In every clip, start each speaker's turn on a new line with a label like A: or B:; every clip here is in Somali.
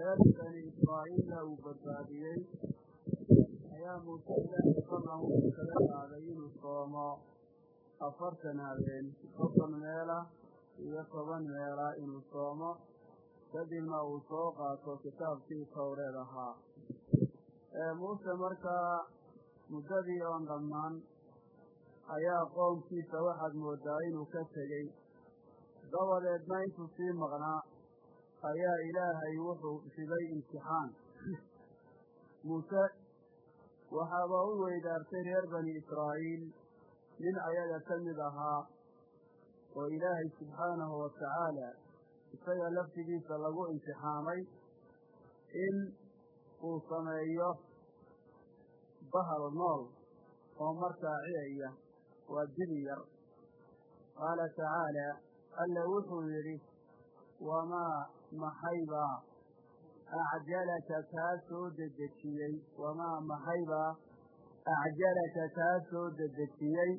A: reer bani israa'iila uu badbaadiyey ayaa muuse ilaahay wuxuu kaga qaaday inuu soomo afartan habeen soddon meela iyo toban meela inuu soomo kadibna uu soo qaato kitaabkii towreed ahaa muuse markaa muddadii oon dhammaan ayaa qoomkiisa waxaad mooddaa inuu ka tegey dabadeedna intuu sii maqnaa ayaa ilaahay wuxuu riday imtixaan. Muuse waxaaba u weydaartay reer bani israa'iil nin ayaga ka mid ahaa oo ilaahay subxaanahu wa tacaala isaga laftigiisa lagu imtixaamay in uu sameeyo bahal nool oo markaa ciyaya waa dibi yar. Qaala tacaala alle wuxuu yidhi wamaa maxaybaa acjalaka kaa soo dedejiyey wamaa maxaybaa acjalaka kaa soo dedejiyey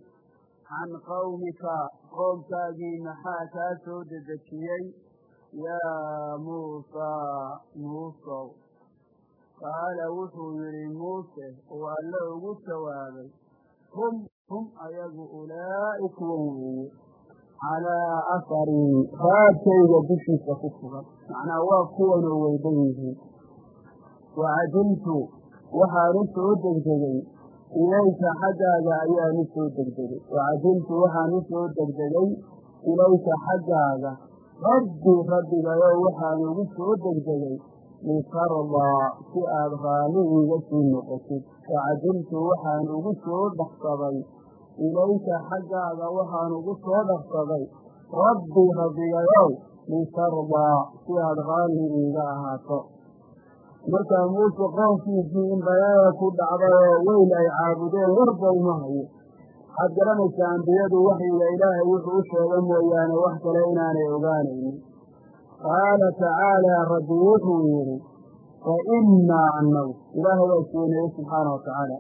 A: can qawmika. Qoomkaagii maxaa kaa soo dedejiyey yaa muusaa muusow. Qaala wuxuu yidhi muuse uu alle ugu jawaabay hum hum ayagu ulaa'i kuwan weeye calaa aharii raadkayga dushiisa ku sugan macnaa waa kuwanoo weydan yihiin wacadiltu waxaanu soo degdegay ilayka xaggaaga ayaanu soo degdegay wacadiltu waxaanu soo degdegay ilayka xaggaaga rabbi rabbigayow waxaanu ugu soo degdegay litardaa si aada raalli iiga sii noqotid wacadiltu waxaan ugu soo dhaqsaday ilayka xaggaaga waxaan ugu soo dhaqsaday rabbi rabbigayow litardaa si aada raalli iiga ahaato. Markaa muuse qoonkiisii in bayaada ku dhacday oo weyl ay caabudeen warba uma hayo. Waxaad garanaysaa ambiyadu waxyiga ilaahay wuxuu u sheega mooyaane wax kale inaanay ogaanaynin. Qaala tacaalaa rabbi wuxuu yidhi fa innaa annagu ilaahay baa isweyneeye subxaana wa tacaala.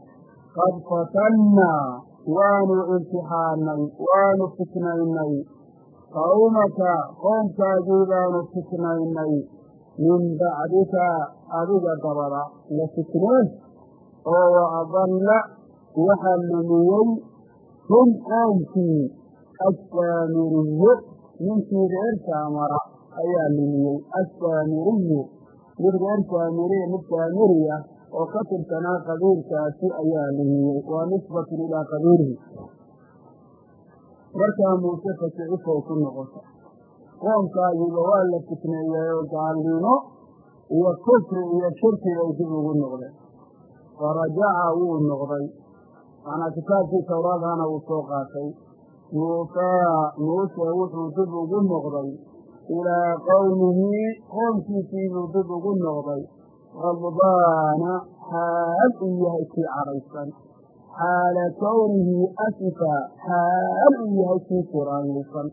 A: Qad fatannaa waanu imtixaanay waanu fitnaynay. Qawmaka qoomkaagii baanu fitnaynay. Min bacdika adiga dabada la fitneen. Oo wa adalla waxaa lumiyey hum qoomkii assaamiriyu ninkii reer saamara ayaa lumiyey assaamiriyu mid reer saamiri mid saamiri ah oo ka tirsanaa qabiilkaasi ayaa lumiyey. Waa nisbatun ilaa qabiilihi. Markaa muuse fasicifay ku noqota. Qoomkaagiiba waa la fitneeyey oo gaalnimo iyo kufri iyo shirki bay dib ugu noqdeen. Farajaca wuu noqday. Macnaa kitaabkii towraadhana wuu soo qaatay. Muusaa muuse wuxuu dib ugu noqday. Ilaa qowmihi qoomkiisiibuu dib ugu noqday qadbaana xaal uu yahay kii cadhaysan xaala kownihi asifa xaal uu yahay kii quraanaysan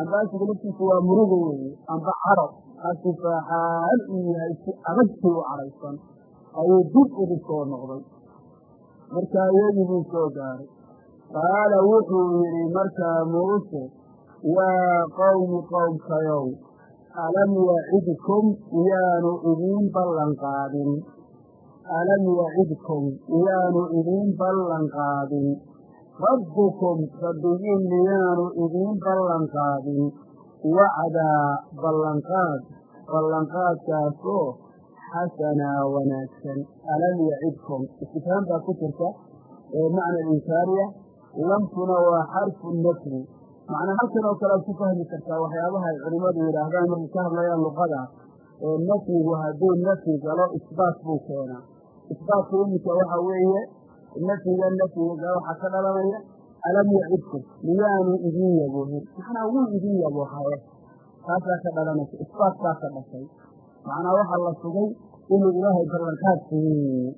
A: amba asiga laftiisu waa muruga weeye amba cadho asifa xaal uu yahay si adagkii u cadhaysan ayuu dib ugu soo noqday markaa iyagii buu soo gaaray qaala wuxuu yidhi markaa muuse yaa qowmi qowmkayow alam yacidkum iyaanu idiin ballan qaadin alam yacidkum iyaanu idiin ballan qaadin rabbukum rabbigiin miyaanu idiin ballan qaadin wacdaa ballanqaad ballanqaadkaasoo xasanaa wanaagsan alam yacidkum istifhaam baa ku jirta ee macna inkaariya lamtuna waa xarfu nafyi macnaa halkan oo kale ad ku fahmi kartaa waxyaabaha ay culimmadu yidhaahdaan markay ka hadlayaan luqada ee nafyigu hadduu nafyi galo isbaat buu keenaa. Isbaatku iminka waxa weeye nafyiga nafyiga waxaa ka dhalanaya alam yacidkum miyaanu idiin yabohin macnaa wuu idiin yabohaye taasaa ka dhalanaysa isbaat baa ka dhashay. Macnaa waxaa la sugay inuu ilaahay ballanqaad siiyey.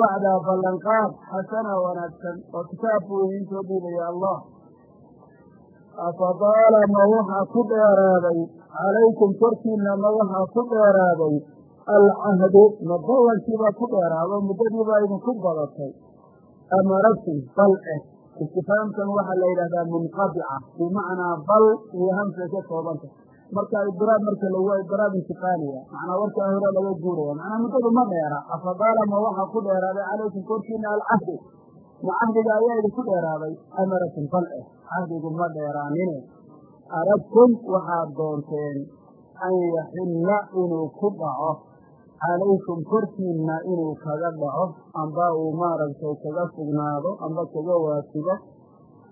A: Wacdaa ballanqaad xasana wanaagsan oo kitaab buu idiin soo dhiibaya allah afadaala ma waxaa ku dheeraaday calaykum korkiina ma waxaa ku dheeraaday alcahdu ma ballankiibaa ku dheeraado muddadiibaa idinku badatay amaragtum bal eh istifaamkan waxaa la yidhahdaa munqadica bimacnaa bal iyo hamsay ka koobanta marka idraab marka la waa idraab intiqaaliya macnaa warkaa hore laga guuraya macnaa muddadu ma dheera afadaalama waxaa ku dheeraaday calaykum korkiina alcahdu ma cahdiga ayaa idinku dheeraaday amaratin bal eh cahdigu ma dheeraanine. Aragtum waxaad doonteen an yaxilla inuu ku dhaco. Calaykum korkiinna inuu kaga dhaco. Amba uu maaragtay kaga sugnaado amba kaga waasigo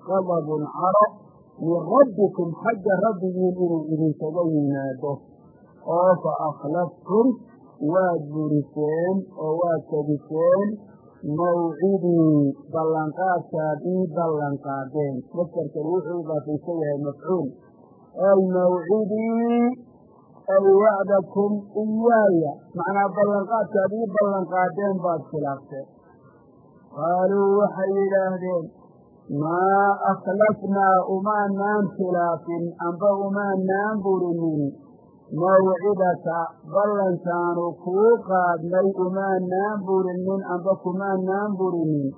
A: qadabun caro. Min rabbikum xagga rabbigiin inuu idinkaga yimaado. Oo fa akhlaftum waad buriseen oo waad tadiseen mawcidii ballanqaadkaad ii ballanqaadeen. Mastarkan wuxuu idaafaysan yahay mafcuul. Ay mawcidii ay wacdakum iyaaya macnaa ballanqaadkaad ii ballanqaadeen baad khilaafteen qaaluu waxay yidhaahdeen maa akhlafnaa umaanaan khilaafin amba umaanaan burinin mawcidaka ballankaanu kuu qaadnay umaanaan burinin amba kumaanaan burinin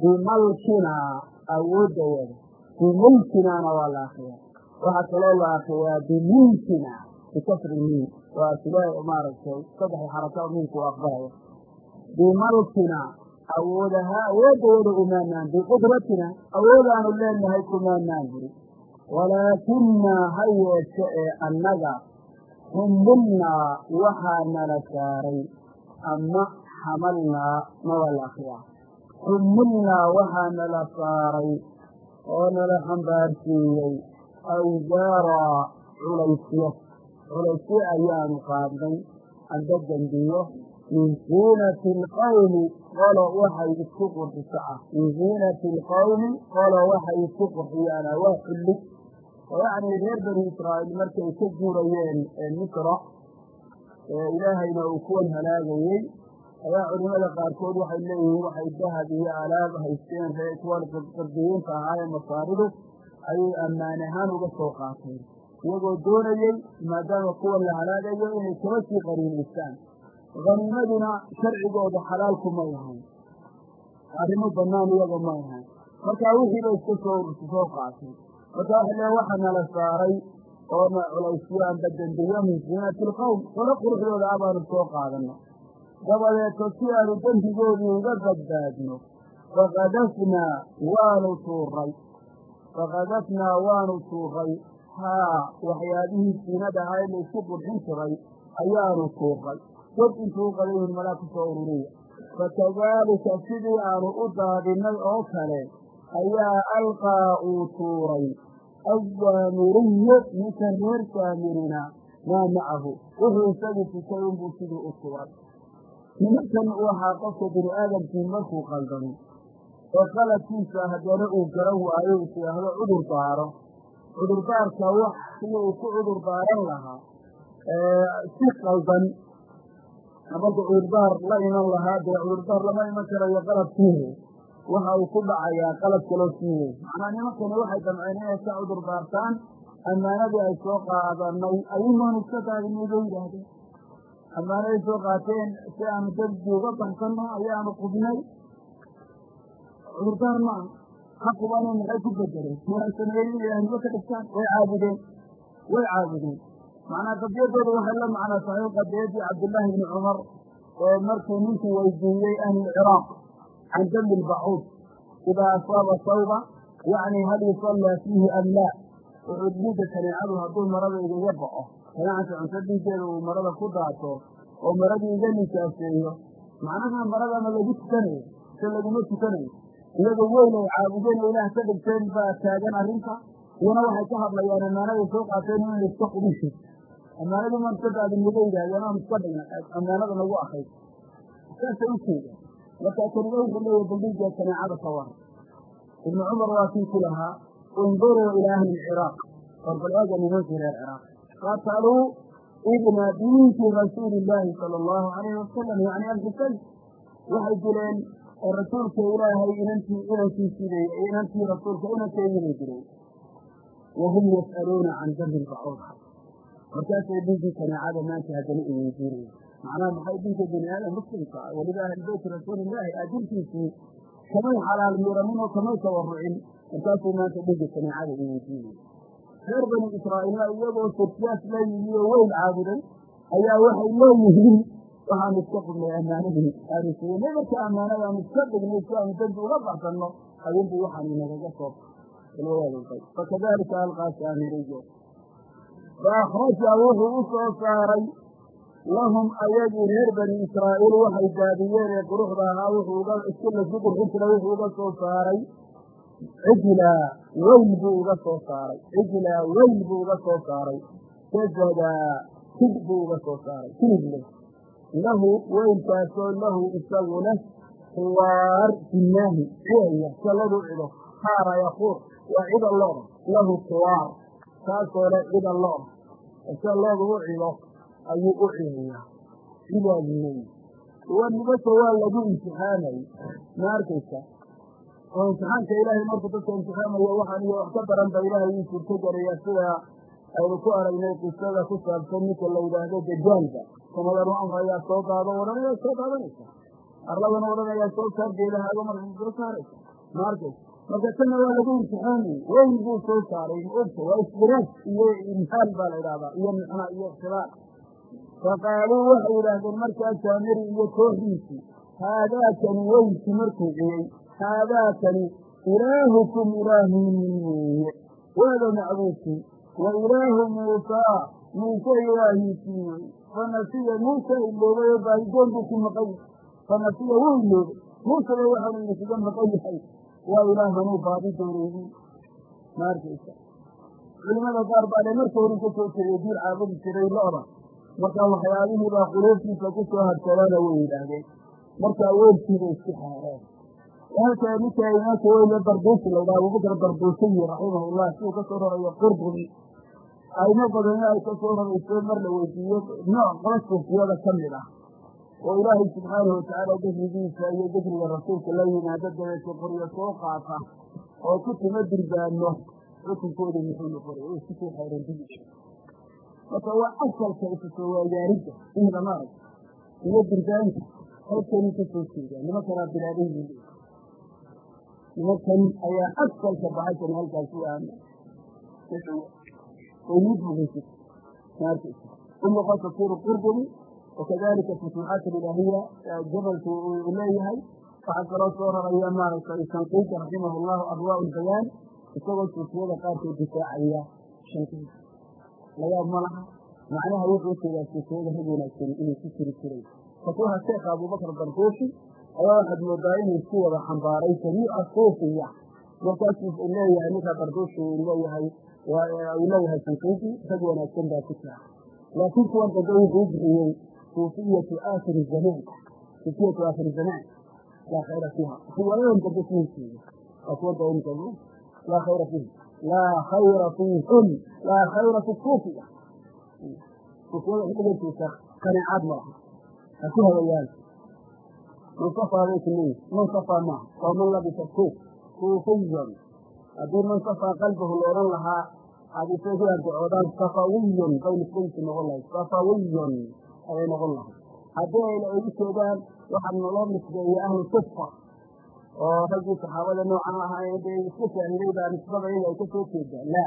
A: bimalkinaa awooddayada bimulkinaana waa la akriyaa waxaa kaloo la akriyaa bimulkina bikasri miin waa sida maaragtay saddexda xaraka miinku aqbalaya. Bimalkina awoodaha awooddayada umaanaan biqudratina awoodaanu leenahay kumaanaan buri walaakinaa ha yeeshe ee annaga xumilnaa waxaa nala saaray ama xamalnaa ma waa la akriyaa xumilnaa waxaa nala saaray oo nala xambaarsiiyey awsaaraa culaysyo culaysyo ayaanu qaadnay amba dembiyo min ziinati alqawmi qolo waxay isku qurxiso ah min ziinati alqawmi qolo waxay isku qurxiyaana waa xullig yacni reer bani israa'iil markay ka guurayeen misra ilaahayna uu kuwan halaagayey ayaa culimada qaarkood waxay leeyihiin waxay dahab iyo alaab haysteen ree kuwan ahaa ee masaaridu ayay ammaan ahaan uga soo qaateen iyagoo doonayey maadaama kuwan la halaagayo inay kaba sii qaniimaystaan haniimaduna sharcigooda xalaalku may ahayn arrimo bannaan iyaga may ahayn markaa wixiiba iska soo soo qaatay marka waxa le waxa nala saaray oo na culaysyo amba dembiyo min alqowm qolo quruxdooda ah baanu soo qaadanno dabadeeto si aanu dembigoodii uga badbaadno fakadafnaa waanu tuuray fakadafnaa waanu tuuray haa waxyaabihii siinada ahaa ee laysku qurxin jiray ayaanu tuuray dad intuu qadayihin malaa ku soo ururiya fakadaalika sidii aanu u daadinay oo kale ayaa alqaa uu tuuray. Asaamiriyu ninka reer saamirina maa macahu. Wuxuu isagu tutay unbuu sidii u tuuray. Nimankan waxaa qofka bini aadamkii markuu qaldamo oo qaladkiisa haddana uu garan waayo is yidhaahdo cudur daaro cudurdaarka wax sidii uu ku cudur daaran lahaa si qaldan. Marka cudurdaar la iman lahaa dee cudurdaar lama iman karayo qalabkiihi waxa uu ku dhacayaa qalab kaloo siiwey macnaa nimankani waxay damceen inay ka cudur daartaan ammaanadii ay soo qaadanay ayumaan iska bay yidhaahdeen ammaanaday soo qaateen si aanu darbi uga baxsanno ayaanu qubnay. Cudurdaar maa ha qubane maxay ku bedeleen sameeyen ilahnimo ka dhigtaan? Way caabudeen. Way caabudeen. Macnaa qadiyadooda waxay la macno tahay qadiyadii cabdillaahi ibni cumar oo markuu ninkuu weydiiyey ahlulciraaq can dami lbacuud idaa asaaba sawba yacni hal yusallaa fiihi am laa wuxuu dhiigga kaneecadu hadduu marada igaga baxo kaneecanta cunto dhiiggeeda uu marada ku daato oo maradii iga nijaaseeyo macnaha marada ma lagu tukanayo se laguma tukanayo iyagoo weyn ay caabudeen oo ilaah ka dhigteen baa taagan arrinta iyana waxay ka hadlayaan ammaanaday soo qaateen in layska qubisho ammaanadii maan iska daadinniga yidhahdeen aan iska dhigna ammaanada nagu jeedaan markaa keliga wuxuu leeyahy bandhiigga kaneecada ka waran ibnu cumar waa kii ku lahaa induruu ilaa ahli lciraaq orbal eega nimankii reer ciraaq. Qataluu ibna binti rasuuli illaahi sala allahu alayhi wasalam yacni alxusayn waxay dileen rasuulka ilaahay inantii inankiisibay inantii rasuulka inankeedibay dileen wahum yas'aluuna can dambi lbacuud markaasay dhiiggii kaneecada maanta haddana i weydiinaya macnaha maxay dinka bini aadam? Muslimka. Weliba ahli beyti rasuulillaahi kamay xalaal miiranin oo kamay tawarucin markaasuu maanta dhiigga kaneecada i weydiinaya
B: reer bani israa'iilna iyagoo sirkiyaas la yimi oo weyn caabuday ayaa waxay leeyihiin waxaanu iska qudnay ammaanadii. Aanu siiyey marka ammaanadaanu iska dhignay si aanu dembi uga baxsanno ayunbu waxaan inagaga soo fakadalika alqaa saamiriyo wuxuu u saaray lahum ayagii reer bani israa'iil waxay daadiyeen ee quruxda ahaa wuxuu uga isku lasku qurxin jiray wuxuu uga soo saaray cijlaa weyl buu uga soo saaray. Cijlaa weyl buu uga soo saaray. Jasadaa tig buu uga soo saaray. Tilib lahu weylkaasoo lahu isagu leh xuwaar jinaahi ciaya saladu cido haara yaquur waa cida looda lahu xuwaar kaasoo leh cida looda ase looda u cido ayuu u cidayaa cidaadu leey wanibasa waa lagu imtixaamay ma arkaysa? Oo imtixaanka ilaahay markuu dadka imtixaamayo waxaan iyo wax ka daran ba ilaahay uu suurto gelaya sida aynu ku aragnay qisada ku saabsan ninka la yidhaahdo dajaalka samadanu amrayaa soo qaado odhanayaa soo qaadanaysa. Arladana odhanayaa soo saar geelahaago marka soo saaraysa. Ma arkaysa? Marka tanna waa lagu imtixaamay weyn buu soo saaray maogta waa isdiraaj iyo imhaal baa la idhahdaa iyo micna iyo ikhtibaar faqaaluu waxay yidhaahdeen markaa saamiri iyo kooxdiisii haadaakani weynki markuu ciyey haadaakani ilaahukum ilaahiin waada macbuudkii wa ilaahu muusaa muuse ilaahiisii wey fanasiya muusa iloobay oo baahidoon buu ku maqan yahay fanasiya wuu iloobay muuseba waxaanu idinkaga maqan yahay waa ilaahanuu baadi dooreeyey ma arkaysa culimada qaar baa le marka horin soo jeeday diir caabudi jiray lo-da marka waxyaabihii baa quluubtiisa ku soo way yidhaahdeen. Markaa weelkiiba isku xaareen. Halkaa ninka imaamka weyne barduusi laydhaha abubakar barduusiyi raximahullah siduu ka soo rarayo qurdubi aymo badanna ay ka soo rarayso mar la weydiiyo nooc qolo suufiyada ka mid ah oo ilaahay subxaanahu watacaala dikrigiisa iyo dikriga rasuulka la yimaado dabeete qoryo soo qaata oo ku timo dirbaano xukunkooda muxuu noqonay oo isku soo xayran dib marka waa asalka isu soo waayaaridda inda maarag iyo dirbaanta halkani ka soo jeedaa nimankanaa leeyahy nimankan ayaa asalka baxaysan halkaasi maarkaysa umuqa tafsiru qurdubi wakadalika futuuxaat ilaahiya jabalku uu leeyahay waxaa kaloo soo raraya maaragtay shanqiiti raximah llahu adwaa lbayaan isagoo suufiyada qaarkood difaacaya shanqiiti layaab ma laha macnaha wuxuu jeedaa suufiyada rag wanaagsani inuu ku jiri jiray. Fatuuha sheekha abubakr barduushi ayaa waxaad moodaa inuu isku wada xambaaray jamiica suufiya. Markaasuu leeyahay ninka barduushi uu leeyahay uu leeyahay shanqiiti rag wanaagsan baa ku jira. Laakiin kuwan dambe wuxuu bixiyey suufiyatu aakhiri zamaan suufiyatu aakhiri zamaan laa khayra fiiha. Riwaayadan dambe kuwankeeda waa kuwa daimka laa khayra fiiha laa khayra fiihim laa khayra fi suufiya suufiyada xilligeedkiisa qanaacad ma aha ha ku hawayaan man safaa bay kuleeyihi man safaa maaha waa man labisa suuf suufiyan haddii man safaa qalbahu la odhan lahaa xadiisay ku ardacoodaan safawiyan bay nisbadiisu noqon lahay safawiyan ayay noqon lahay haddii ayna ugu jeedaan waxaa naloo oo raggii saxaabada noocan ahaa dee iska shaahiday baa nisbada iyaga ay ka soo jeedaan. La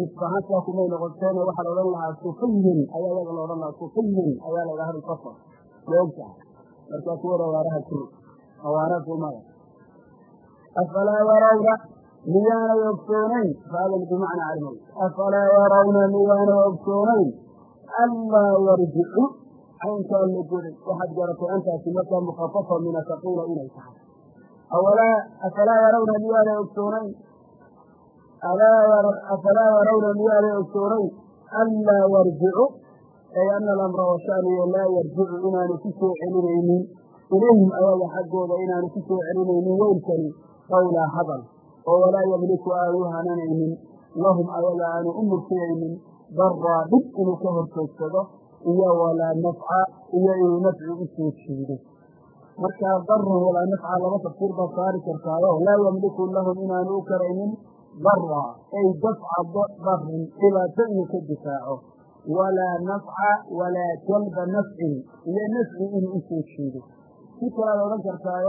B: nisbahaan sidaa kumay noqoteene waxaa la odhan lahaa sufiyin. Ayaa iyaga la odhan lahaa sufiyin. Ayaa la yidhaha ahlu safa maogtaha markaa kuwan awaaraha kuri awaara kumada afalaa yarawna miyaanay ogsoonayn faadan bimacnaa calmay afalaa yarawna miyaanay ogsoonayn anlaa yarjicu caynkaa la goday waxaad garatay antaasi markaa mukhafafa min ataqiila inay tahay. Afalaa yarawna miyaanay ogsoonayn afalaa yarawna miyaanay ogsoonayn anlaa yarjicu ay ana alamra washaaniyo laa yarjicu inaanu ku soo celinaynin. Ilayhim ayaga xaggooda inaanu ku soo celinaynin weylkani qawlaa hadal oo walaa yamliku aanu hananaynin. Lahum ayaga aanu u mulkiyaynin daraa dhib inuu ka horjoogsado iyo walaa nafca iyo inuu nafci u soo jeedo markaa daran walaa nafca laba tafsiir baa saari kartaayo laa yamliku lahum inaanu u karaynin dara ay dafca darin dhibaato inuu ka difaaco. Walaa nafca walaa jalba nafcin iyo nafci inuu u soo jeedo si kalaad odhan kartaayo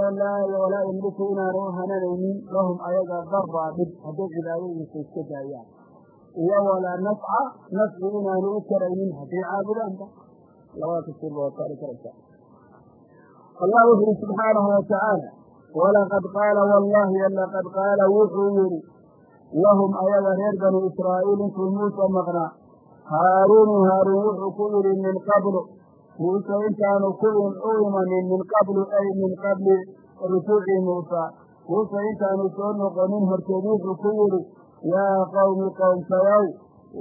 B: walaa yamliku inaanu hananaynin lahum ayaga daraa dhib hadday cibaadadiisa iska daayaan iyo walaa nafca nafci inaanu u karaynin hadday caabudaanba labada tafsiirba waad saari karaysaa allah wuxu uhi subxaanahu watacaala walaqad qaala wallahi laqad qaala wuxuu yidhi lahum ayaga reer bani israa'iil intuu muuse maqnaa haaruunu haaruun wuxuu ku yidhi min qablu muuse intaanu ku u imanin min qablu ay min qabli rusuuci muusa muuse intaanu soo noqonin horteed wuxuu ku yidhi yaa qawmi qowmkayow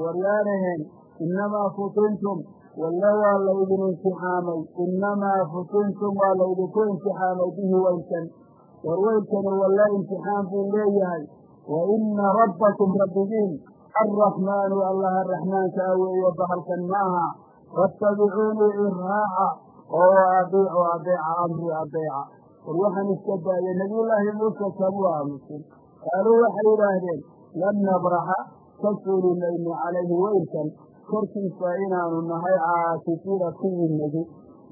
B: waryaanaheen innamaa futintum walle waa laydin imtixaamay innamaa futintum waa laydinku imtixaamay bihi weylkan war weylkani walle imtixaan buu leeyahay wa ina rabbakum rabbigiin alraxmaanu allaha raxmaanka a weeye bahalkan maaha fattabicuunii iraaca oo adiicu adeeca amri adeeca war waxaan iska daayay nebiyullaahi muuse kamuu aamusin qaaluu waxay yidhaahdeen lan nabraxa ka suuli mayno calayhi weylkan korkiisa inaanu nahay caasifiina kuwii negi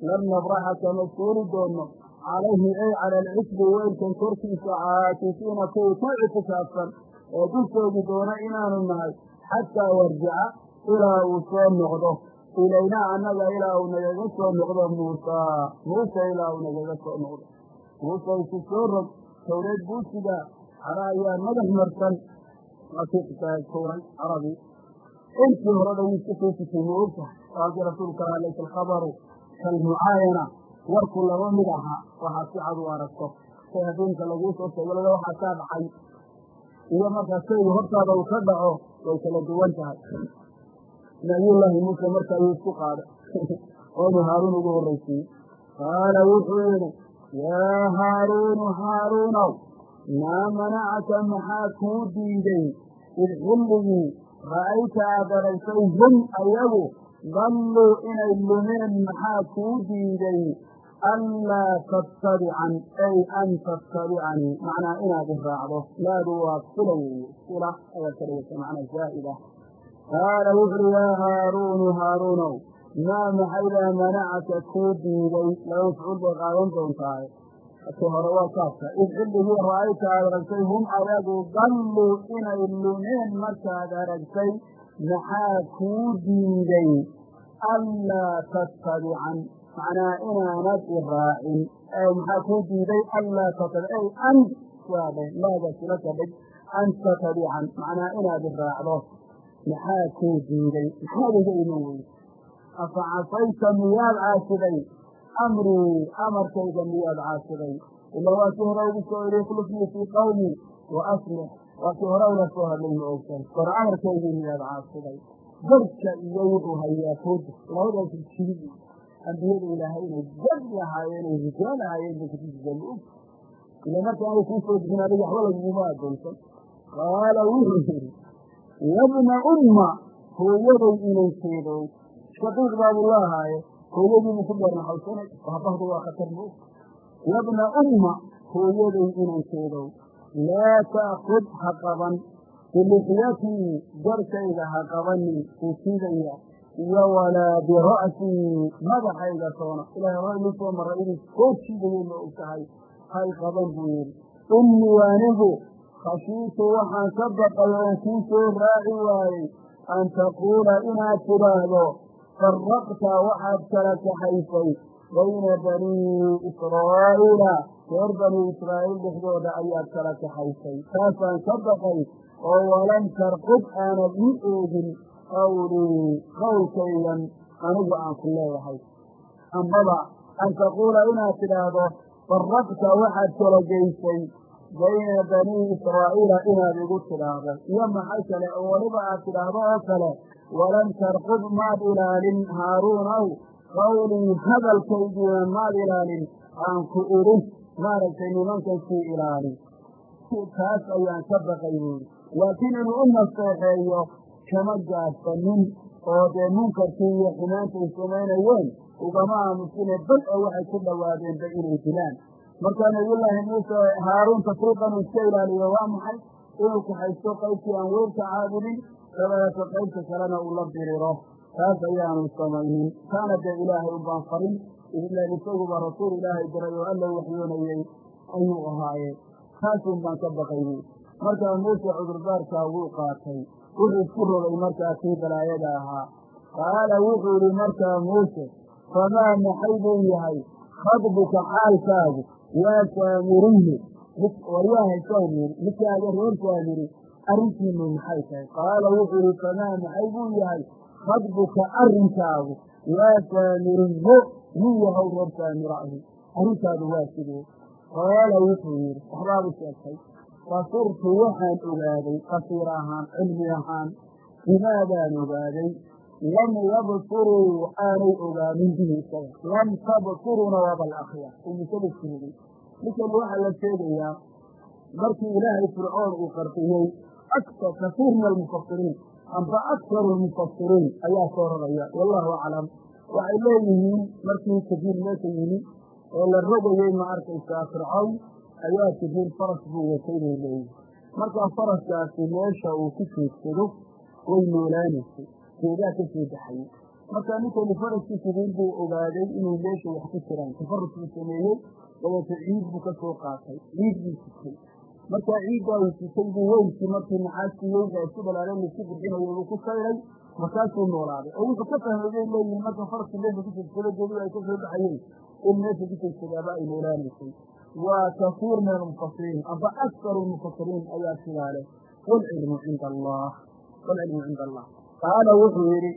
B: lan nabraxa kama suuli doono calayhi ay cala alcisbi weylkan korkiisa caasifiina kuwii ku ictikaafsan oo dusoogi doona inaanu nahay xataa yarjica ilaa uu soo noqdo ilaynaa annaga ilaa uu nagaga soo noqdo muusa muuse ilaa uu nagaga soo noqdo muuse isu soo rog tawreed buu sidaa cara ayaa madax tuuray caradii intii hore dhan wuu iska soo sitay ma laysa alkhabaru kalmucaayana warku laba mid ahaa waxaa si cad u aragto. Say adduunka laguu soo sheego lala waxaa kaa dhacay iyo markaa shaygu hortaada uu ka dhaco way kala duwan tahay. Nabiyullaahi muuse marka ayuu isku qaaday oonu haaruun ugu horraysiiyey qaala wuxuu yidhi yaa haaruunu haaruunow maa manacaka maxaa kuu diiday id xilligii ra'ayta aad aragsay hum ayagu dalluu inay lumeen maxaa kuu diiday anlaa tattabican ay an tattabicanii macnaa inaad i raacdo laadu waa sila weeye sila ayaad ka dhigaysa macnaa zaa'ida qaala wuxuuri yaa haaruunu haaruunow maa maxaybaa manacaka kuu diiday laba mafcuul bay qaadan doontaaye ki hore waa kaafka id xilligii ra'ayta aad aragtay hum ayagu dalluu inay lumeen markaad aragtay maxaa kuu diiday? Anlaa tattabican. Macnaa inaanad i raacin. Maxaa kuu diiday? Anlaa tattabic ay an waa dhe laada sila ka dhig an tattabican. Macnaa inaad i raacdo maxaa kuu diiday? Maxaad iga iman weyde afa casayta miyaad caasiday amrii amarkayga miyaad caasiday ila waa kii hore ugu soo idhi ikhlifnii fii qawmi wa aslix waa kii hore ula soo hadlay ma ogtahay war amarkaygii miyaad caasiday darka iyo wuxuu hayaa fooda labadaas jiri ambiyada ilaahay inay dar lahaayeen ay rijaal lahaayeen bay ila marka aanay kuu soo dejin adiga waxba laguguma adoonsan qaala wuxuu yidhi yabna umma hooyaday inankeedow shaqiiq baabuu lahaaye hooyadiibu ku beernaxaysanay baabahdu waa khatar ma og yabna umma hooyaday inankeedow laa ta'kud ha qaban. Bilixyatii garkayga ha qabanin usidaya iyo walaa bira'sii madaxayga toona. Ilahay hore inu soo maray inuu soo jiidayo ma og tahay hay qaban buu yidhi. Innii anigu khashiitu waxaan ka baqay oon kuu soo raaci waayey an taquula inaad tidhaahdo faraqta waxaad kala kaxaysay bayna banii israa'iila reer bani israa'iil dhexdooda ayaad kala kaxaysay taasaan ka baqay oo walam tarqub aanad i eegin qawlii qowlkaygan anigu aan ku leeyahay amaba an taquula inaad tidhaahdo faraqta waxaad kala geysay bayna banii israa'iila inaad igu tidhaahdo iyo maxay kale oo weliba aad tidhaahdo oo kale walam tarqub maad ilaalin haaruunow qawlii hadalkaygiina maad ilaalin aan ku idhi maaragtay nimankan sii ilaali taas ayaan ka baqay buuri laakiin inuu u naseexeeyo kama gaadsanin oo dee munkarkii iyo xumaantay samaynayeen ugama aamusine bal oo waxay ku dhowaadeenba inay dilaan markaa nabiyullaahi muuse haaruun tafriiqan uu iska ilaaliyo waa maxay inuu kaxaysto qaybtii aan weyrka caabudin dabadeeto qaybta kalena uu la diriro taas ayaanu samaynin kaana dee ilaahay ubaan farin ilaan isaguba rasuul ilaahay diray oo alla waxyoonayey ayuu ahaaye. Taasun baan ka baqay markaa muuse cudurdaarkaa wuu qaatay. Wuxuu isku rogay markaa kii balaayada ahaa. Qaala wuxuu yidhi markaa muuse famaa maxay buu yahay? Khadbuka xaalkaagu yaa saamiriyu waryahay saamiri midkaaga reer saamiri arrintiinu maxay tahay? Qaala wuxuu yihi famaa maxay buu yahay? Khadbuka arrinkaagu yaa saamiriyo nin yahow reer saamirahi arrintaadu waa sidee? Qaala wuxuu yidhi waxbaabu sheegtay. Fasurtu waxaan ogaaday qasiir ahaan cilmi ahaan bimaadaan ogaaday lam yabsuruu aanay ogaanin bihi isaga. Lam tabsuruna waaba la akriya umusada sirigay ninkan akar kasiir min almufasiriin amba akharu lmufasiriin ayaa soo raraya wallahu aclam waxay leeyihiin markii kabiir meesha yimi oo la rogayey ma arkaysaa fircawn ayaa kabiir faras buu watay bay leeyihiin markaa faraskaasi meesha uu ku joogsado way noolaanaysay geedaa ka soo baxayey markaa ninkani faraskii kabiir buu ogaaday inuu meesha wax ku jiraan tafarus buu sameeyey dabeeto ciid markaa ciiddaa uu sitay buu weylkii markii naxaastii weynka isku dhalaaleen la isku burxinayo buu ku sayray markaasuu noolaaday. Oo wuxuu ka fahmay bay marka faraskii meesha ku joogsado geedu ay ka soo baxayeen in meesha ku joogsadaaba ay noolaanaysay waa kasiir min almufasiriin amba akharu lmufasiriin ayaa sidaa leh cinda allah waalcilmu cinda allah. Qaala wuxuu yidhi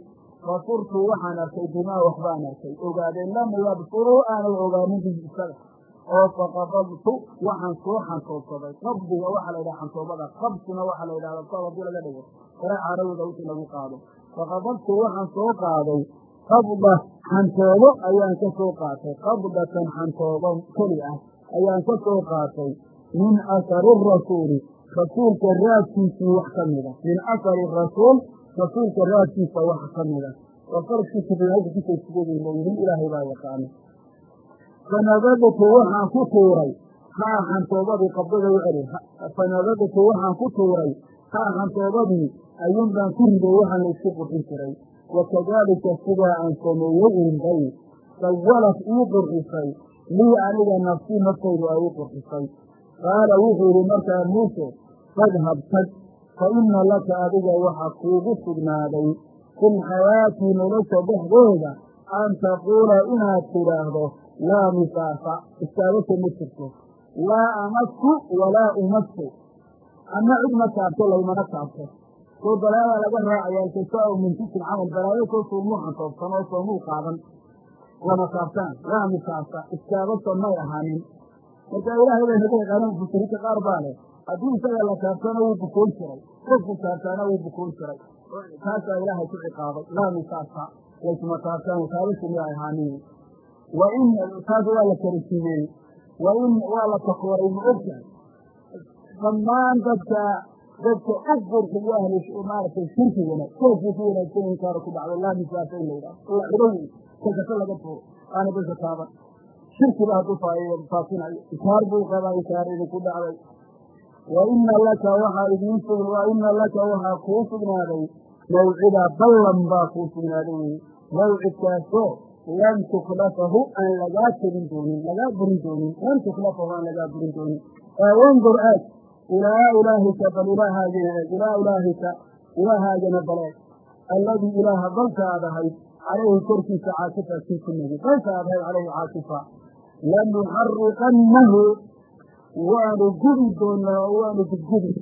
B: fasurtu waxaan arkay bimaa waxbaan arkay. Ogaadeen lam yabsuruu aanay ogaanin bihi isaga oo faqabadtu waxaan soo xantoobsaday qabdiga waxaa la yidhaha xantoobada qabsina waxaa la yidhahda sab haddii laga dhigo kare caarabida wixii lagu qaado. Faqabadtu waxaan soo qaaday qabda xantoobo ayaan ka soo qaatay qabdatan xantoobo keli ah ayaan ka soo qaatay min asari rasuuli rasuulka raadkiisii wax ka mida min asari rasuul rasuulka raadkiisa wax ka mida waa faraskii kabihalka kusoosugooday leeyihiin ilaahay baa yaqaana fanabadtu waxaan ku tuuray. Haa xantoobadii qabdada u celi fanabadtu waxaan ku tuuray. Haa xantoobadii ayuun baan ku riday waxaan la isku qurxin jiray. Wakadaalika sidaa aan sameeyey inbay sawalad ii qurxisay. Lii aniga nafsii naftaydu ay u qurxisay. Qaala wuxuu yidhi markaa muuse fadhab tag fa inna laka adiga waxaa kuugu sugnaaday. Filxayaati nolosha dhexdeeda an taquula inaad tidhaahdo laa misaasa istaabasha ma jirto. Laa amasu walaa umasu ama cid ma taabto laymana taabto. Soo balaayaa laga raacaya alkasaa mintisin camal balaayo soo suulmuu xantoobsan oo soomuu qaadan. Lama taabtaan? Laa misaasa istaabasha may ahaanin. Marka ilaahay bay naga yaqaaneen mufasiriinta qaar baa leh haddii isaga la taabtana wuu bukoon jiray qofku taabtaana wuu bukoon jiray. Taasaa ilaahay ku ciqaabay. Laa misaasa laysma taabtaan taabasha may ahaanin taas waa la karasiiyey wa in waa la takooray ma ogtahay dhammaan dadka dadka u qurxiyo ahli maaragtay shirkigana koofkii ku wanaagsan inkaara ku dhacdo laa misaasa in la yidhahdo la xidho wey kalkasa laga tuuro aana dadka taaban shirkiba hadduu faafinayo inkaar buu qabaa inkaar idinku dhacday wa ina laka waxaa idiin sug wa ina laka waxaa kuu sugnaaday mawcida ballan baa kuu sugnaaday wey lan tukhlafahu aan lagaa tegin doonin lagaa burin doonin lan aan lagaa burin doonin. Wandur aag ilaa ilaahika bal ilaahaagana eeg ilaa ilaahika ilaahaagana bal eeg alladii ilaaha balka aad ahayd calayhi korkiisa caakifa kii ku negi balka aad ahayd calayhi caakifa lanuxariqannahu waanu gubi doonaa oo waanu gudgubi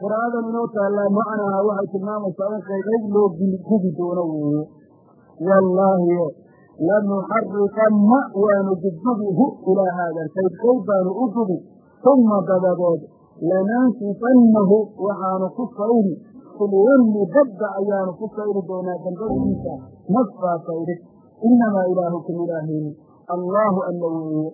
B: qira'adan inoo taallaa macnaha waxay tilmaamaysaa in qayqayb loo gubi doono weeye. Wallaahi lanuxariqanna waanu gudgubi hu ilaahaagan qaybqayb baanu u gubi uma dabadeed lanansifannahu waxaanu ku sayri filwalli badda ayaanu ku sayri doonaa dambadiisa nasfaa sayrid inamaa ilaahukum ilaahin allaahu alla weeye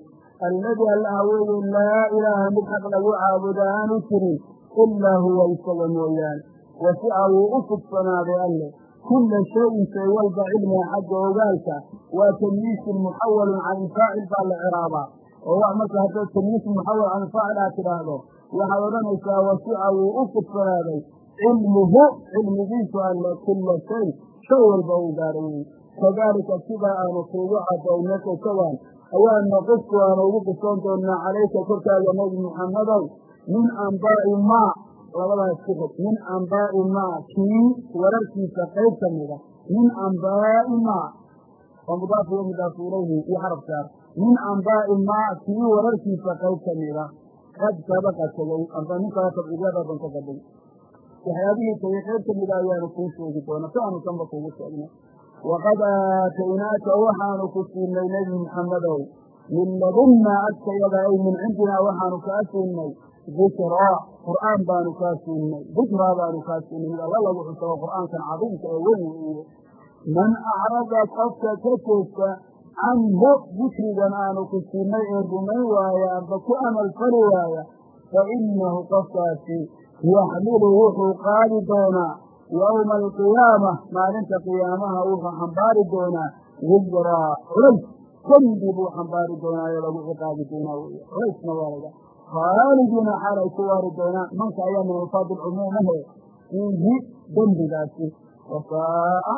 B: alladii allaha weeye laa ilaaha mid xaq lagu caabuda aanu jirin ilaa huwa isaga mooyaane wasica wuu u fudsanaaday alle kulla shayin shay walba cilmiga xagga ogaalka waa tamyiisun muxawalun can ilfaacil baa la ciraabaa oo wax marka haddaad tamyiisun muxawal can ilfaacil aad tidhaahdo waxaad odhanaysaa wasica wuu u fudsanaaday cilmuhu cilmigiisu alle kulla shay shay walba uu gaaro wey kadaalika sidaa aanu kuugu cadayno qisadan ayaana qisku aanu ugu qisoon doonaa calayka korkaaga nebi muxammadow min ambaa'i maa labadaa isku xog min ambaa'i maa kii wararkiisa qayb ka mida min ambaa'i maa. Waa mudaafu ilayhi iyo xaraf min ambaa'i maa kii wararkiisa qayb ka mida qad sabaqa tegey amba ninkaa tabciidyada banka gaday waxyaabihii tegey qayb ka mida ayaanu kuu sheegi doona si aanu kanba kuugu sheegnay waqad aataynaaka waxaanu ku siinay nebi muxammedow min ladunnaa agtayada ay min cindinaa waxaanu kaa siinay dikraa qur'aan baanu kaa siinay. Dikraa baanu kaa siinay. Mid alla lagu xusabo qur'aankan cadiimka ee weyn weeye man acrada qofka ka jeesta canhu dikrigan aanu ku siinay ee rumayn waaya amba ku amal fali waaya fa inahu qofkaasi yaxmilu wuxuu qaadi doonaa yowma alqiyaama maalinta qiyaamaha wuxuu xambaari doonaa wisraa culays. Dembi buu xambaari doonaayo lagu ciqaabi doonaa wey culaysna waa laga khaalidiina xaal ay ku waari doonaan manka ayaa min alfaadi cumuumahe fiihi dembigaasi. Wasaa'a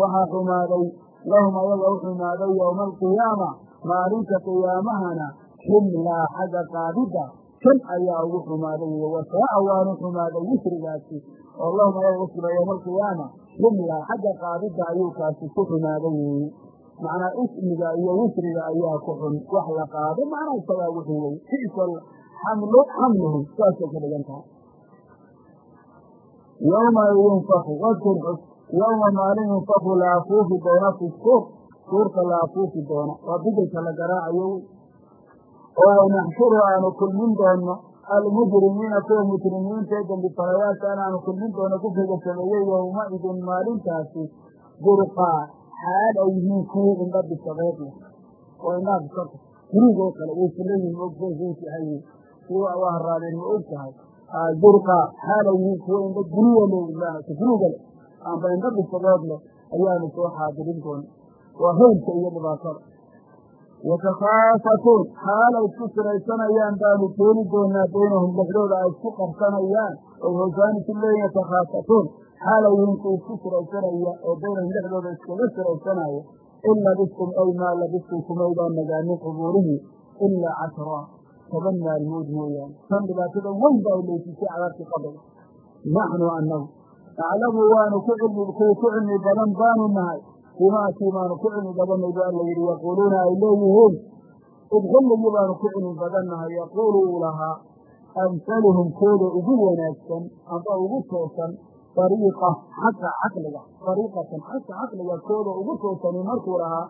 B: waxaa xumaaday lahum ayaga u xumaaday yowma alqiyaama maalinta qiyaamahana ximlaa xagga qaadidda kan ayaa ugu xumaaday wey wasaa'a waanu xumaaday wisrigaasi oo lahum ayaga u sugay yowma alqiyaama ximlaa xagga qaadidda ayuu kaasi ku xumaaday. Weeye macnaa ismiga iyo wisriga ayaa ku xun wax la qaado macnaa isagaa xamlu xamluhum saasay ka dhigan tahay. Yowma yunfaku wadkur xus. Yowma maalin yunfaku la afuufi doona fi suur. Suurta la afuufi doona waa bigelka la garaacayo wey oo wanaxshuru aanu kulmin doonno almujrimiina kuwa mujrimiinta ee dembi falayaashaan aanu kulmin doono kufriga sameeyey yowmaidin maalintaasi burqaa xaal ay yihiin kuwii indha bisadeed leh. Oo indhaha bisada gurig oo kale way fulayihin maogsahay kuwa waa haraadeen ma og tahay? Burqa xaal ay yihiin kuwa indha guriga le guriga leh amba indha bisadeed leh ayaanu soo xaadirin doona waa hoylka iyo dhibaatada. Yatakhaafatuun xaal ay isku siraysanayaan baanu keeni doonaa baynahum dhexdooda ay isku qarsanayaan oy hoosaanisu leeyihiin yatakhaafatuun xaal ay yihiin kuwa isku siraysanaya oo baynahum dhexdooda iskaga siraysanaya. In labistum ay maa labistum kumaydaan nagaanin qubuurihii ilaa cashra toban maalmood mooyaane tan dhibaatada weyn baa leysisay cadaabkii qabriga naxnu annagu aclamu waanu ku cilmi badan baanu nahay bimaakii baanu ku cilmi badanay bu alla yidhi yaquuluuna ay leeyihiin idxilligii baanu ku cilmi badannahay yaquulu uu lahaa amsaluhum kooda ugu wanaagsan amba ugu toosan dariiqa xagga caqliga dariiqatan xagga caqliga kooda ugu toosani markuu lahaa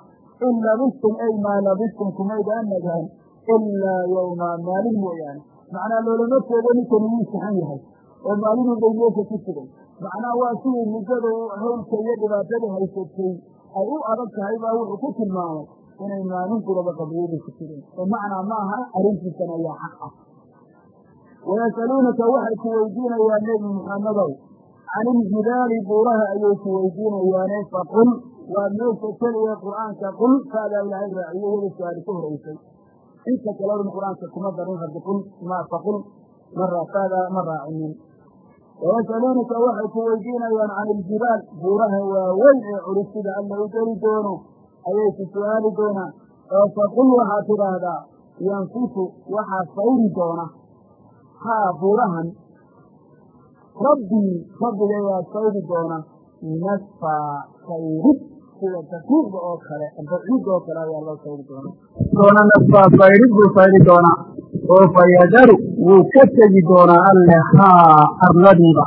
B: in labistum ay maa labistum kumaydaan nagaan ilaa yowmaa maalin mooyaane macnaa loolama jeedo ninkani wuu saxan yahay oo maalinu bay meesha ku sugay macnaha waa sidii muddada hawlka iyo dhibaatada haysatay ay u adag tahay baa wuxuu ku tilmaamay inay maalin quraba qabriyada ku jireen oo macnaa ma aha arrintiisan ayaa xaq ah wayasaluunaka waxay ku weydiinayaan nebi muxammedow can iljibaali buuraha ayay ku weydiinayaane faqul waa meesha keliya qur'aanka qul faadaa ilaahay raaciyo iyada su'aali ka horaysay inta kaleodhan qur'aanka kuma darin rabbi qul ma faqul mara faadaa ma raacinin wayasaluunaka waxay ku weydiinayaan can iljibaal buuraha waaweyn ee culus sida alla u geli doono ayay ku su'aali doonaan oo faqul waxaad tidhaahdaa yanfusu waxaa sayri doona haa buurahan rabbii rabbigay waa sayri doona nasfaa sayrid sida daqiiqda oo kale amba ciidda oo kale ayaa loo sayri doona doona nasfaa sayrid buu sayri doonaa. Oo fayadaru wuu ka tegi doonaa alle haa arladiiba.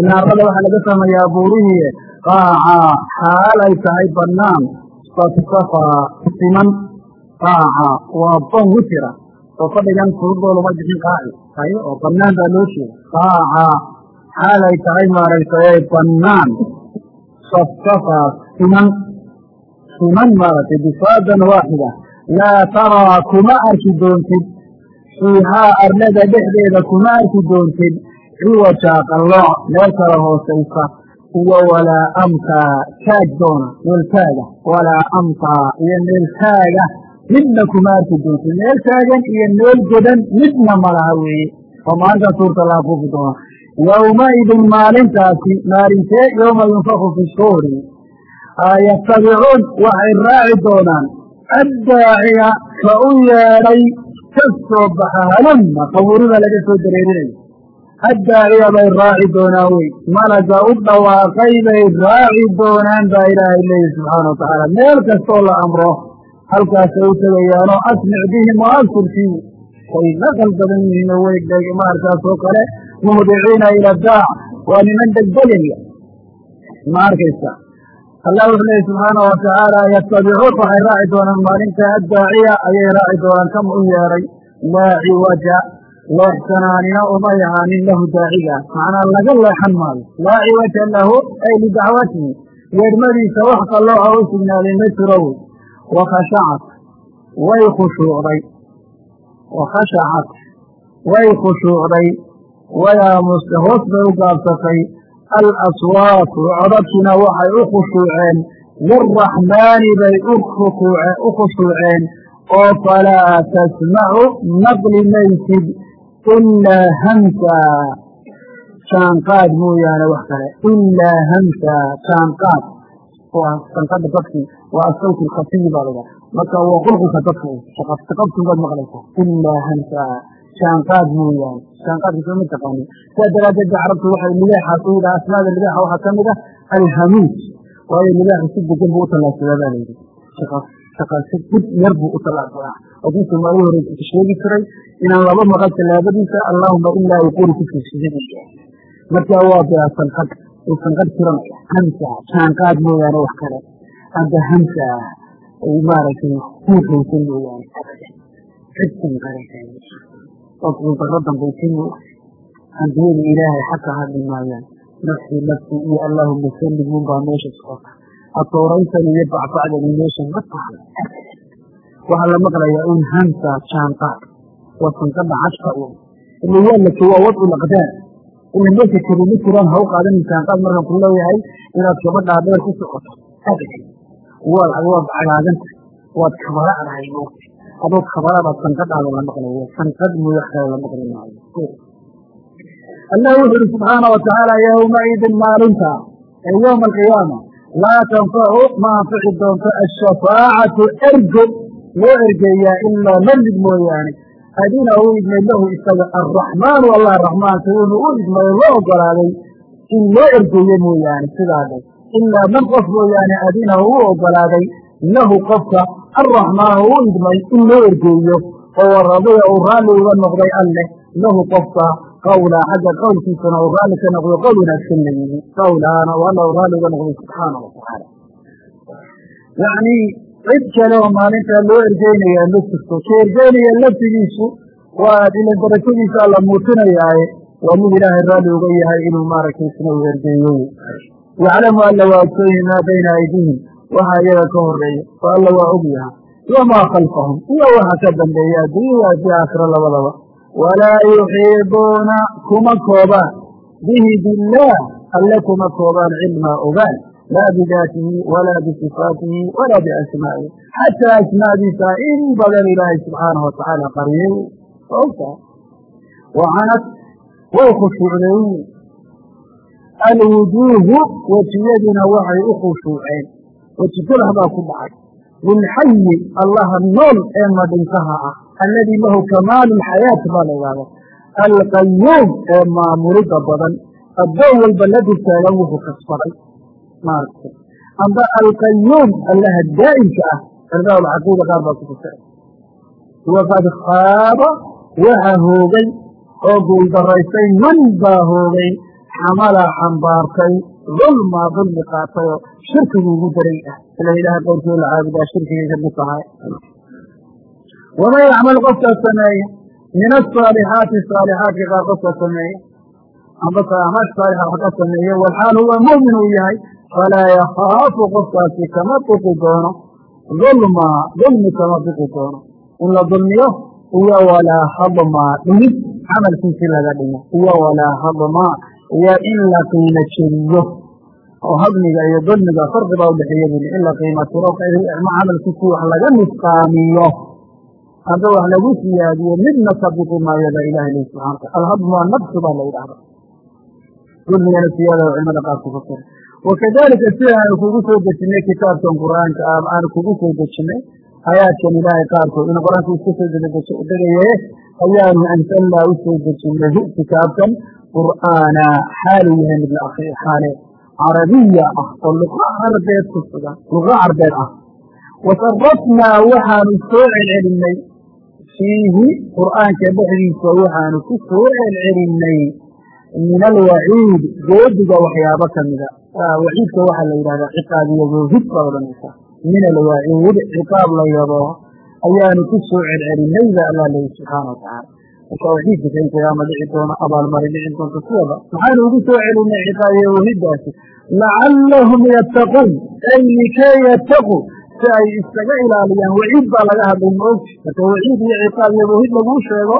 B: Ila waxaa laga sameeyaa buurihii qaacaa xaal ay tahay bannaan safsafaa siman qaaca waa ban witira oo fadhigan fududoo lama bixin qaaci. Hayo oo bannaan baa loo jeeda qaaca xaal ay tahay maaragtay bannaan safsafaa siman siman maaragtay bifaadan waaxida. Laa taraa kuma arki doontid. Fiihaa arlada dhexdeeda kuma arki doontid. Ciwajaa qallooc meel kala hoosaysa. Iyo walaa amtaa kaag doona meelkaaga walaa amtaa iyo meelkaaga midna kuma arki doontid. Meel taagan iyo meel godan midna malaha weeye. Oo maalintaa suurta la afuufi doona yowmaidin maalintaasi maalintee yowma yunfaku fi suuri yattabicuun waxay raaci doonaan. Addaaciya ka u yeedhay ka soo baxa halumma qabuurida laga soo dareerinayo addaaciya bay raaci doonaan wey. Malaga u dhawaaqay bay raaci doonaan baa ilaahay leeyihi subxaana wa tacaala. Meel kastoo la amro halkaasay u tegayaanoo asmic bihim wa absir fiihi way naqal badan yihiinoo way maarkaas oo kale muhdiciina ila daac. Waa niman degdegaya ma arkaysa allah wuxuu leeyahy subxaana wa tacaala yatabicuun waxay raaci doonaan maalinta addaaciya ayay raaci doonaan kama u yeedhay laa ciwaja leexsanaanina umay ahaanin lahu daaciga. Macnaa laga leexan maayo. Laa ciwaja lahu ay lidacwatihi. Yeedhmadiisa wax qallooca u sugnaaday ma jiro wey wakhashacat way khushuucday. Wakhashacat way khushuucday. Way aamusta hoos bay u gaabsatay alaswaatu codadkiina waxay u khushuuceen liraxmaani bay u khushuuceen oo falaa tasmacu maqli maysid ilaa hamsa jaanqaad mooyaane wax kale ilaa hamsa jaanqaad waa sanqada dadkii waa asawt alkhafiyi baa lahaa marka waa qulqulka dadka shaqabtun baad maqlaysa ilaa hamsa jaanqaad mooyaane jaanqaadka soo ma taqaanin sidaa daraaddeed ba carabtu waxay libaaxa ku yidhaha asmaada libaaxa waxaa ka mid ah alhamuus waayo libaaxu si degan buu u tallaabsadaa baa layidhi shaqaasi dib yar buu u tallaabsadaa. Haddii soomaali hore sheegi jiray inaan laba maqal tallaabadiisa allaahuma ilaa ay quri ku fiirsadinaya marka waa baa sanqad uu sanqad tiranaya hamsa jaanqaad mooyaane wax kale. Hadda hamsa ay maaragtay huuxaysan mooyaane. Cid sanqaraysan oo daro dambaysin ambiyada ilaahay xagka hadli maayaan nafsi nafsi iyo allaahuma sallimuun baa meesha socota atoorayntan iyo bacbacdan meesha ma tahay waxaa la maqlayaa un hamsa jaanqaad waa sanqada cashka un ila waa la joogaa wadcu laqdaar ila meesha keli ma jiraan ha u qaadanin jaanqaad markaan ku leeyahay inaad gabadhaa dheer ku socoto waad cagaaganta waad kabaracdahay moogta adoo kabaradaad sanqadhaada la maqlaya sanqad kale la maqli maayo allah wuxu uhi subxaana wa tacaala yowmaidin maalinta ee yowma alqiyaama laa tanfacu ma anfici doonto ashafaacatu ergo loo ergeeyaa ilaa mamid mooyaane adina u idmay lahu isaga arraxmaanu allah raxmaanka inuu u idmayo loo ogolaaday in loo ergeeyo mooyaane sidaa dhe ilaa man qof mooyaane adina u ogolaaday lahu qofka arraxmaanu u idmay in loo ergeeyo oo waradiya uu raalli uga noqday alleh lahu qofka qawlaa xagga qowlkiisana uu raalli ka noqdo qowl wanaagsan la yimi qawlaana oo alla uu raalli uga noqday subxaana wa tacaala yacnii cid kale oo maalintaa loo ergeynayaa ma jirto. Ka ergeynaya laftigiisu waa ila darajadiisa alla muutinayaaye waa mid ilaahay raalli uga yahay inuu maaragtay isna u ergeeyo yaclamu alla waa ogsoyi maa bayna aydihim waxa iyaga ka horreeya oo alla waa og yaha wamaa khalfahum iyo waxa ka dambeeya adduunya fi aakhira labadaba. Walaa yuxiiduuna kuma koobaan. Bihi billaah alle kuma koobaan cilmaa ogaan. Laa bidaatihi walaa bisifaatihi walaa biasmaa'ihi xataa asmaadiisa in badan ilaahay subxaanahu watacaala qariyey. Ogtaa wacanad way khushuucday alwujuuhu wejiyadiina waxay u khushuuceen weji golax baa ku dhacay. Lilxayi allaha nool ee madhintaha ah alladii lahu kamaalu lxayaati baa la idhahda alqayuum ee maamulidda badan addoon walba la dirtaagan wuxuu kasbaday maaragtay. Amba alqayuum allaha daa'imka ah cilmaa alcaqiida qaar baa ku fasiray waqad khaaba waxa hoogay oo guuldaraystay man baa hoogay xamalaa xambaartay dulmaa dulmi qaatay oo shirkigu ugu daray ah ila ilaah qowrkii la caabudaa shirkigay ka mid tahay. Yacmal qofkaa sameeye min asaalixaati saalixaatka qaar qofka sameeye amba amash saalixa wax ka sameeye walxaal huwa mu'min uu yahay falaa yakhaafu qofkaasi kama biqi doono. Dulma dulmi kama biqi doono. In la dulmiyo iyo walaa hadma. Dhimid camalkiisii laga dhimo iyo walaa hadma. Iyo in la qiimo jeliyo oo hadmiga iyo dulmiga farqi baa udhexeeya buli in la qiimo tiro camalkiisii wax laga nusqaamiyo amba wax lagu siyaadiyo midna ka biqi maayo baa ilahi leh subxana wataala alhadmu waa nafsi baa la yidhahda dulmigana siyaada culimada qaar ku wakadalika sida aanu kugu soo dejinay kitaabkan qur'aanka aanu kugu soo dejinay aayaadkan ilaahay qaarkood in qur'aanka iska soo degaye ayaanu ansalnaa u soo dejinay hu kitaabkan qur'aana xaalu yahay mid la xaale carabiya ah oo luqa carbeed ku sugan luqa carbeed ah. Wasarafnaa waxaanu soo celcelinay fiihi qur'aanka dhexdiisa waxaanu ku soo celcelinay min alwaciid goodiga waxyaabo ka mida waciidka waxaa la yidhahdaa ciqaab iyo googid baa odhanaysa. Min alwaciid ciqaab la yabo ayaanu ku soo celcelinay ba allah leeyi subxaana wa tacaala marka waciidka kan qiyaama dhici doono abaalmari dhici doonto sidaba. Maxaanu ugu soo celinay ciqaab iyo wahidaasi lacallahum yattaquun ay likay yattaquu si ay iskaga ilaaliyaan. Waciid baa laga hadlay maogti marka waciid iyo ciqaab iyo wahid laguu sheego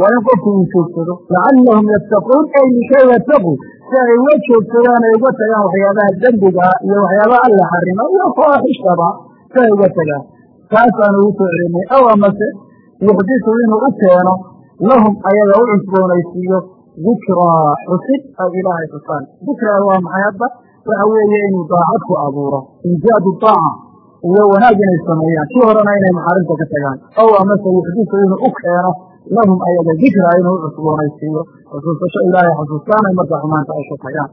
B: waa in qofku uu joogsado. Lacallahum yattaquun ay likay yattaquu si ay uga joogsadaan ay uga tagaan waxyaabaha dembiga iyo waxyaabaha alla xarima iyo fawaaxishaba si ay uga tagaan. Taasaanu ugu soo celinay. Aw amase yuxdisu inuu u keeno lahum ayaga u cusboonaysiiyo dikraa xusid ay ilaahay xusaan dikraa waa maxay hadda? Waxa weeye inuu daacad ku abuuro iijaadu daaca iyo wanaag inay sameeyaan. Kii horena inay maxaarimta ka tagaan. Aw amase yuxdisu inuu u keeno lahum ayaga dikraa inuu u cusboonaysiiyo xusuusasho ilaahay xusuustaanay marka xumaanta ay ka tagaan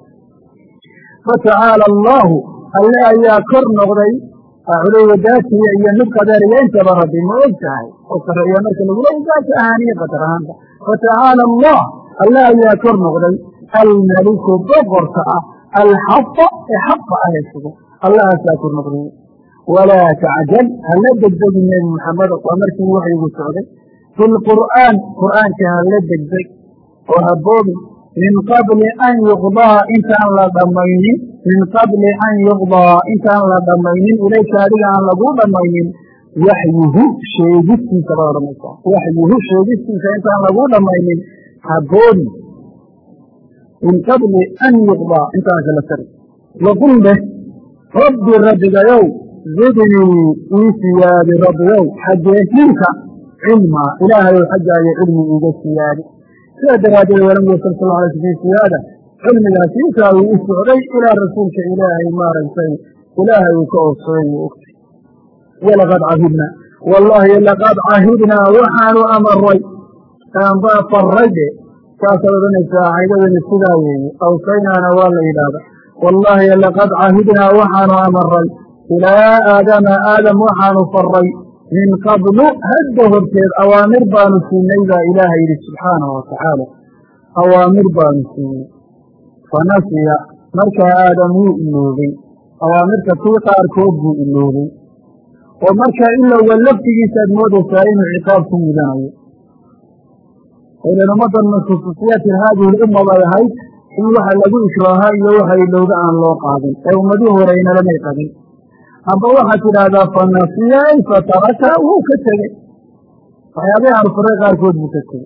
B: fatacaala allaahu alle ayaa kor noqday culuwa daatiya iyo mid qadariya intaba rabbi ma og tahay oo sareeya marka lagula daati ahaaniye qadar ahaanta fatacaala allah alle ayaa kor noqday almeliku boqorka ah alxaqa ee xaqa ah ee suga allahaasaa kor noqday walaa tacjal hala degdegi nebi maxamedo waa markii waxyigu socday fi lqur'aan qur'aanka hala degdeg oo haboobi min qabli an yuqdaa intaan la dhammaynin min qabli an yuqdaa intaan la dhammaynin ilayka adiga aan laguu dhammaynin waxyuhu sheegistiisa baa odhanaysaa waxyuhu sheegistiisa intaan laguu dhammaynin haboobi min qabli an yuqdaa intaan kala sari waqul dheh rabbi rabbigayow zidnii ii siyaadi rabbigow xageesinka cilmaa ilaahayow xaggaayo cilmi iiga siyaadi sidaa daraaddeed walam yasal sal ala fi siyaada cilmigaasi intaa uu u socday ilaa rasuulka ilaahay maaragtay. Ilaahay uu ka oosooy u ogtay. Walaqad cahidnaa wallaahi laqad cahidnaa waxaanu amaray aanbaa faray de. Saasaad odhanaysaa caydadani sidaa weeye. Awsaynaana waa la yidhaahda wallaahi laqad cahidnaa waxaanu amaray ilaa aadama aadam waxaanu faray min qablu hadda horteed awaamir baanu siinay baa ilaaha yidhi subxaanahu watacaala awaamir baanu siinay fanasiya markaa aadam wuu iloobay awaamirta tii qaarkood buu iloobay oo markaa ilowga laftigiisa aad moodaysaa inuu ciqaab ku mudanayo ilan ummaddan min khusuusiyaati haadihi lumma bay ahayd in waxa lagu ikraaha iyo waxa ilowda aan loo qaadin. Ee ummadihii hore inalamay qabin amba waxaad tidhaahdaa fanasiya ay fataraka wuu ka tegey. Waxyaabahi aan furay qaarkood buu ka tegey.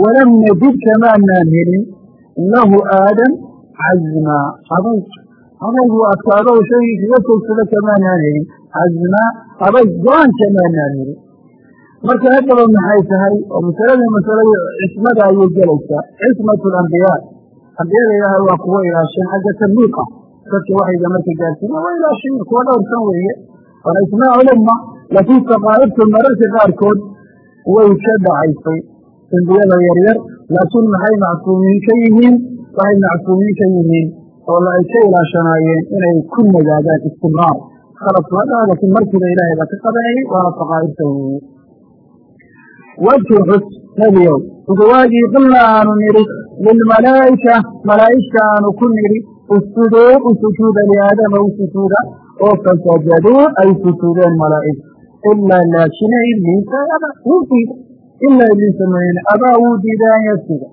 B: Walam najid kamaanaan helin lahu aadam cazmaa adayg adaygu adkaado shaygii kaga fogsado kamaanaan helin cazmaa adayg go'aan kamaanaan helin. Marka haddaba maxay tahay? Oo masaladii masaladii cismada ayay gelaysaa. Cismatu alambiyaa ambiyada ilaahay waa kuwa ilaasheen xagga tabliiqa dadka waxayga marka gaarsiina waa ilaashayin kuwa dhowrsan weeye. Waana ismaacu lumma laakiin saqaa'ibtu mararka qaarkood way ka dhacaysay. Dembiyada yaryar laakiin maxay macsuumiin ka yihiin? Waxay macsuumiin ka yihiin oo ay ka ilaashanaayeen inay ku nagaadaan istimraar. Khaladku hadhaa laakiin markiiba ilaahay baa ka qabanayay waana saqaa'ibta weeye. Wadkur xus nebiyow uduwaagii qulna aanu nidhi lilmalaa'ika malaa'igta aanu ku nidhi usjuduu u sujuuda liaadama u sujuuda oo fasajaduu ay sujuudeen malaa'ig ilaa laakina ibliisa aba wuu diida ilaa ibliisa mooyane abaa wuu diida an yasjuda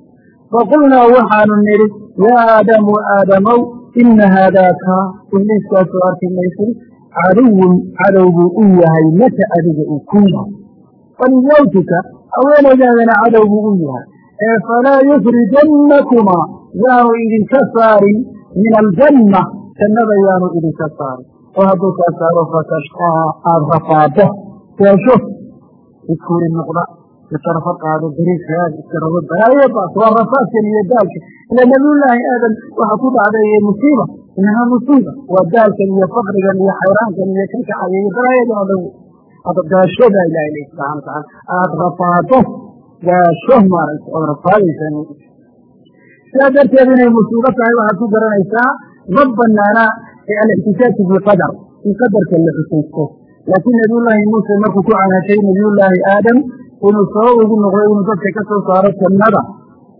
B: faqulnaa waxaanu nidhi yaa aadamu aadamow ina haadaaka ibliiskaasoo arki maysid caduwun cadow buu u yahay laka adiga uu ku yahay u yahay ee yaanu idinka saarin min aljanna jannada yaanu idinka saarin oo hadduu kaa saaro fatashqaa aada rafaado seesho idkuuri noqda iskarafo qaado beriiskaad iskarabo balaayo baas waa rafaadkan iyo daalka ila nabiyullaahi aadam waxa ku dhacday musiiba inahaa musiiba waa daalkan iyo fakrigan iyo xayraankan iyo kalkacaya iyo balaayadan oo dhan ada gaasho baa ilaha l subxana wataala aada rafaado gaasho maaragta ood rafaadaysaa sidaa darteed inay musiibo tahay waxaad ku garanaysaa ma banaana alixtisaaju biqadar in qadarka la xusaysto laakiin nabiyullaahi muuse markuu ku canaantay nabiyullaahi aadam inuu sabab ugu noqdo inuu dadka ka soo saaro jannada.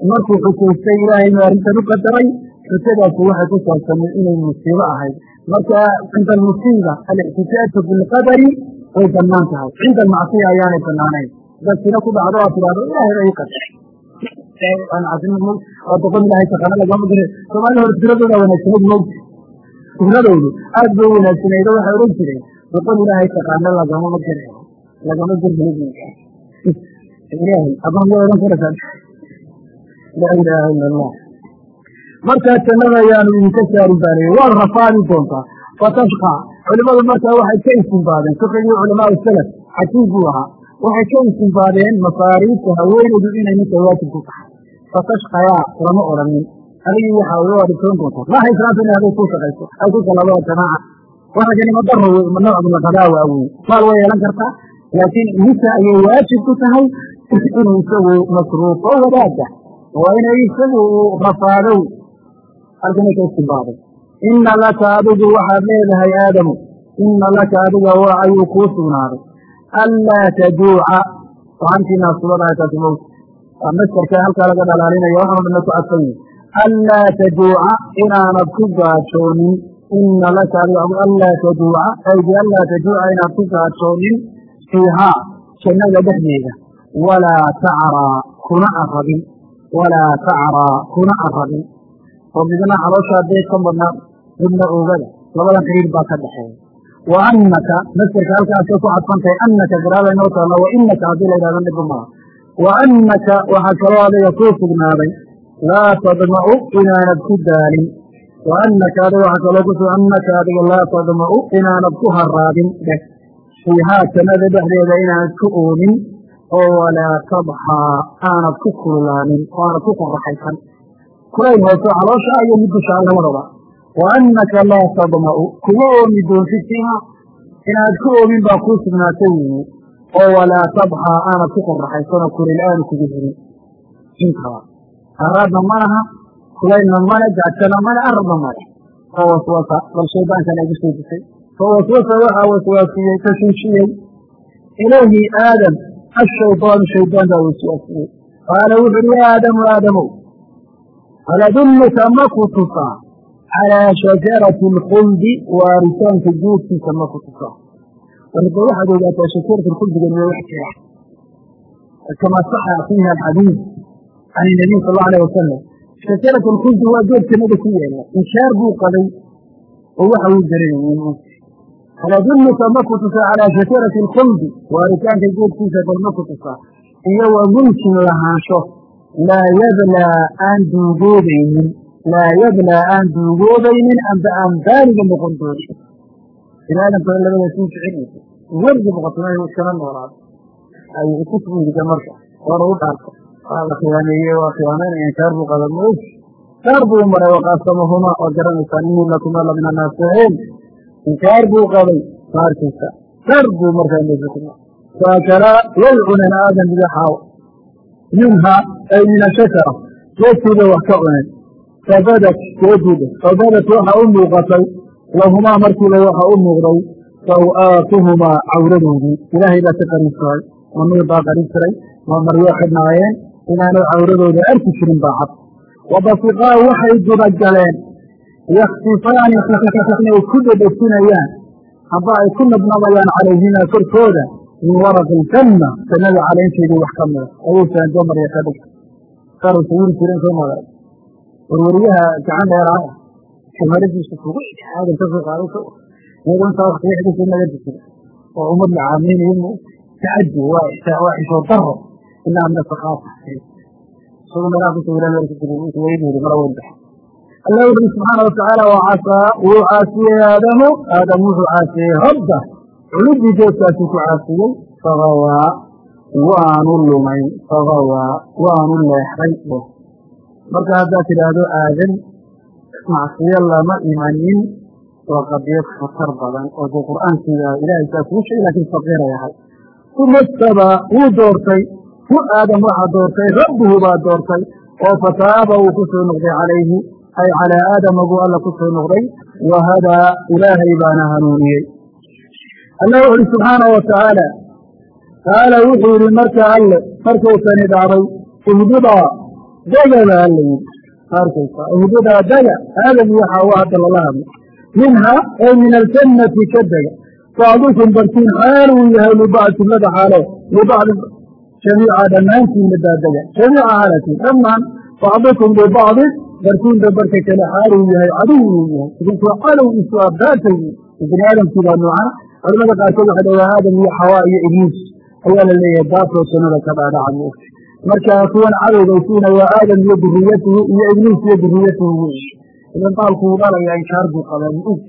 B: Markuu xusaystay ilaahay inuu arrintan u qadaray xusadaasi waxay ku saabsamay inay musiibo ahayd. Marka cinda almusiiba alixtisaaju bilqadari way bannaan tahay. Cinda almacsiya ayaanay banaanayn dad sina ku dhacdo aad tidhahdo ilahay ba ii qadaray soomaalida hore firadooda wanaagsanayd mowta fikradoodu aad bay wanaagsanaydo waxay odhan jireen doqon ilaahay gare lagama ilaaha ila allah markaa jannada ayaanu idinka saari baanayey waad rafaadi doontaa fatashqa culimadu markaa waxay ka istimbaadeen fiqigii culamaa salaf xajiib buu ahaa waxay ka istimbaadeen masaariifta haweenaydu inay ninka waajib ku tahay fatashqayaa lama odhanin. Adigii waxa way waa dhibtoon doontaa maaha islaamta inay haday ku shaqayso. Ay ku galado jamaaca. Waxagani ma daro wey ma nooc minaqadaawa wey maal way yeelan kartaa laakiin ninka ayay waajib ku tahay inuu isagu masruufo wadaaga waa inay isagu rafaadow halkanay ka istimbaaday ina laka adigu waxaad leedahay aadamu. Ina laka adiga waa ayuu kuu sugnaaday anlaa tajuuca aantii naasubadahay taasi mowt waa maskarka halkaa laga dhalaalinaya waxaan dhanna ku cadfan yahi anlaa tajuuca inaanad ku gaajoonin ina laka adiga anlaa tajuuca ay bianlaa tajuuca inaad ku gaajoonin fiihaa jannada dhexdeeda walaa tacraa kuna arabin walaa tacraa kuna arabin oo midna calooshaa deed ka badnaa midna oogada labadan xiriir baa ka dhexeeya wa anaka maskerka halkaasay ku cadfantahay anaka garaada inoo taalla wa inaka haddii la yidhahdo dhibba maaha wa anaka waxaa kaloo adiga kuu sugnaaday laa tadma'u inaanad ku daalin wa anaka adiga waxaa kaloo kusu anaka adiga laa tadma'u inaanad ku haraadin dheh fiihaa jannada dhexdeeda inaanad ku oomin oo walaa tadxaa aanad ku kululaanin oo aanad ku qoraxaysan kulayl hooso caloosha iyo mid dushaa labadaba wa anaka laa tadma'u kuma oomi doonsid fiiha inaad ku oomin baa kuu sugnaatay weeye oo walaa tabxaa aanad ku qoraxaysanoo kulil aanu kugu jirin intaba haraadna ma laha kulaylna male gaajana male arabna male fa waswasa bal shaydaankana igu soo disay fa waswasa waxaa waswaasiyey tashuushiyey ilayhi aadam ashaydaanu shaydaan baa waswaasiyey qaala wuxu uhi ya aadamu aadamow aladulluka ma ku tusaa calaa shajarati alkhuldi waaritaanka geedkiisa ma ku tusaa warba waxaad ogaataa shajaratu lkhuldigan waa wax jira kama saxa fiiha alxadiid can inabiy sal allau alayh wasalam shajaratu alkhuldi waa geed jannada ku yaalla inshaar buu qaday oo waxa uu garanayay aladulluka ma ku tusaa calaa shajarati alkhuldi waaritaanka geedkiisa bal ma ku tusaa iyo wa mulkin lahaansho laa yablaa aan duugoobaynin laa yablaa aan duugoobaynin amba aan baaliga noqon doonin bini aadamka labada suu ficinaysa werdi boqortooyada iskana noolaado ay ku fuudiga marka. Hore u dhaarta waa la khiyaameeyey waa khiyaamaynaya shaar buu qaba moog shaar buu maray waqaasamahuma oo garanaysaa inii lakuma la min annaasixiin inkaar buu qabay maarkiisa shar buu markaa meesha faakala way cuneen aadam minha ay min ashajara geedkiiba wax ka cuneen fabadat geediida fabadat waxa u muuqatay lahumaa markiiba waxa u muuqday saw-aatuhumaa cawradoodii ilaahay baa ka qariib jiray ma nuur baa qariib jiray ma maryo xidhnaayeen inaanay cawradooda arki jirin baa cad. Wabasiqaa waxay gudagaleen yaksifaani inay ku dhedhesinayaan amba ay ku nabnabayaan calayhimaa korkooda min waraqi iljanna jannada caleynteedii wax ka mida ayay saanjo marya ka dhigta saru sawiri jireen soo mara warwariyaha gacan dheeraaya kamaradiisa kugu aadan ka soo qaaday so iyadoo intaa riixdiisa naga dejira oo ummad la caameynayo tacadi waa xishoo daro ilaa min asaqaafa isagu meelaha ku sawiraan warka jirin waydeedi mara weyn baxa allah wuxuuri subxaana watacaala waa wuu caasiyey aadamu. Aadam wuxuu caasiyey rabba. Culubbii geedkaasuu ku caasiyey fagawaa waanu lumay fagawaa waanu leexday marka haddaad tidhaahdo aadan macsiyo lama imanin waa qadiyad khatar badan oo dee qur'aankiida ilaahay saa kuu sheegay laakiin faqiiray ahay. Uma istabaa wuu doortay. Hu aadam waxaa doortay rabbuhu baa doortay. Oo fataaba uu ku soo noqday calayhi. Ay calaa aadama buu alla ku soo noqday. Wahadaa ilaahay baana hanuuniyey. Alla wuxu uhi subxaana wa tacaala qaala wuxuu yihi marka alle markuusani dhacday ihbidaa dega ba alla yidhi arkaysa ihbidaa dega aadam iyo xaawo hadda lala hadlo minha ay min aljannati ka dega bacdukum barkiin xaal uu yahay libacd jumlada xaalo libacdi jamiica dhammaantiinna baadega jamiica xaalatiin dhammaan bacdukum libacdin barkiinba barka kale xaal uu yahay cadow uu yahay idinkoo calow isu abbaatay bini aadamkii baa noocan culamada qaarkood waxay dhahdaa aadam iyo xawaa iyo ibliis ayaa la leeyahay daafoo jannada ka dhaadhaca moogta marka kuwan cadowgaysiina waa aadam iyo duriyatuhu iyo ibliis iyo duriyatuhu wey idan baalku uu dhalaya inkaar buu qabaa muug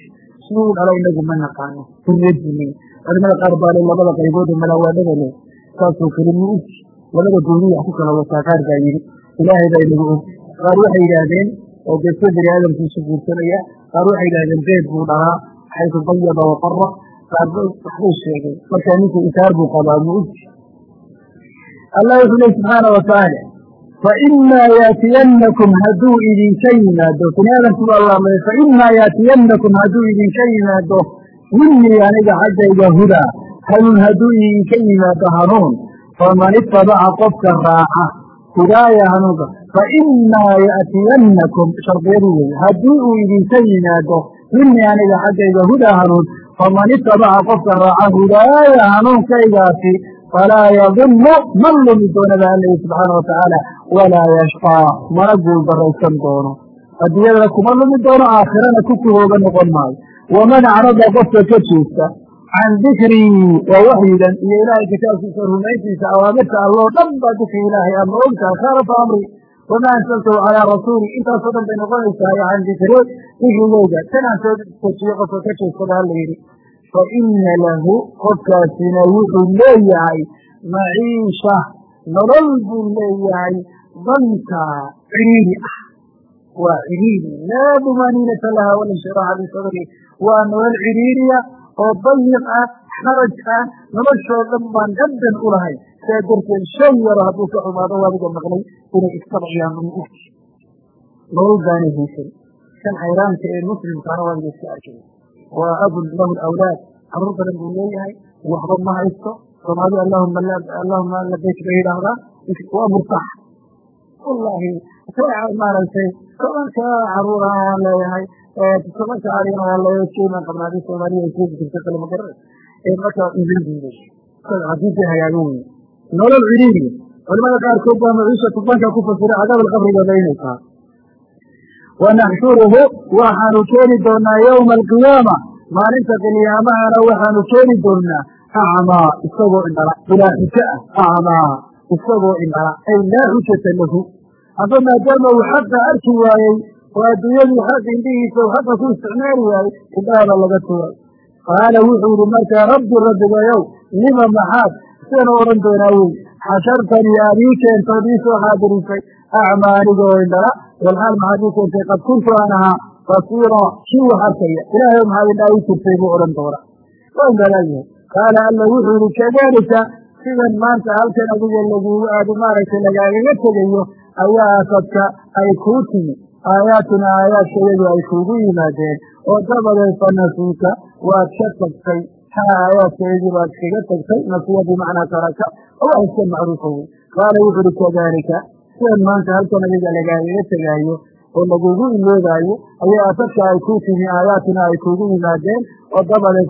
B: siduu dhala inagu ma naqaano duriyadiini culamada qaar baa le labada qaybood ee malaawaadhada leh saasoo kale muug labada gooni wax ku kala wataa qaar baa yidhi ilaahay baa inagu og. Qaar waxay yidhaahdeen oo deso bini guursanaya. Qaar waxay yidhahdeen beed buu dhalaa xaysu dayaba waqara qaarba waxbuu sheegay markaa ninku inkaar buu qabaa muug allah wuxuu lehi subxaana watacaala faimaa yaatiyanakum hadduu idinka yimaado bini aadamku baa laamay faimaa yaatiyanakum hadduu idinka yimaado minii aniga xaggayga hudaa hanuun hadduu idinka yimaado hanuun faman itabaca qofka raaca hudaaya hanuunka faimaa yaatiyanakum shardiyadu wey haddii uu idinka yimaado minii aniga xaggayga hudaa hanuun faman itabaca qofka raaca hudaaya hanuunkaygaasi falaa yadillu ma lumi doona ba alla yihi subxaana watacaala walaa yashqaa mana guul daraysan doono adduunyadana kuma lumi doono aakhirana ku kuhooga noqon maayo waman acrada qofka ka jeesta can dikrii waa waxyigan iyo ilaahay kitaabkiisa rumayntiisa awaamirta alloo dhan baa dikri ilaahay ama ogtaha khaalafa amri wamaa ansaltahu calaa rasuuli intaasoo dhan bay noqonaysaa can dikri dikrigeyga tanaan soo dejiye qofka ka jeestada hala yidhi fa ina lahu qofkaasina wuxuu leeyahay maciisha nolol buu leeyahay danka ciriiri ah waa ciriiri laa dumaniinata laha walinshiraaxa bisadri waa nolol ciriiriya oo dayiq ah xaraj ah noloshoo dhan baan gaddan u lahayn saa darteed shan yaro hadduu ka xumaado waadiga maqlay inay istabciyaan nolol baanay haysan kan xayraanka ee muslimkaana waadiga iska arkay waa abun lahu awlaad carruur badan buu leeyahay waxba ma haysto soomaali allahuma labayk bay yidhaahdaa waa murtax wallaahi maaragtay tobanka caruura waan leeyahay tobanka arigana waa leeyahay keyman qabnaa haddii soomaaliya ay jirta kale ma garan markaa idin diiday xadiisii hagaagan weye nolol ciriiriya culamada qaarkood baa maciishatu banka ku fasiray cadaab alqabrigooda inay tahay wanaxshuruhu waxaanu keeni doonaa yowma alqiyaama maalinta qiyaamahana waxaanu keeni doonaa acmaa isagoo indhala bilaa xujo ah acmaa isagoo indhala ay laa xujata lahu aba maadaama uu xaqa arki waayey oo adduunyadii xaq indhihiisa u xaqa ku isticmaali waayey indhahaba laga tuuray qaala wuxuu yihi markaa rabbi rabbigayow lima maxaad sidana odhan doonaa wey xashartanii aad ii keentood ii soo xaadirisay acmaa anigoo indhala walxaal maxaad ii keentay qad kuntu aan ahaa basiira kii wax arkaya ilaahay maxaad indhaa ii jirtay buu odhan doona waa indhalaayahay qaala alla wuxuu yihi kadaalika sidan maanta halkan adiga lagugu aad maaragtay lagaagaga tegayo ayaa asadka ay kuu timi aayaatuna aayaadkayadu ay kuugu yimaadeen oo dabadeed fa waad ka tagtay haa aayaadkayadii baad kaga tagtay nasiya bimacnaa taraka oo wax iska macruufa wey qaala wuxu uhi kadaalika sidan maanta halkan adiga lagaagaga tegaayo oo lagugu iloogaayo ayaa asadka ay kuu timi aayaatuna ay kuugu yimaadeen oo dabadeed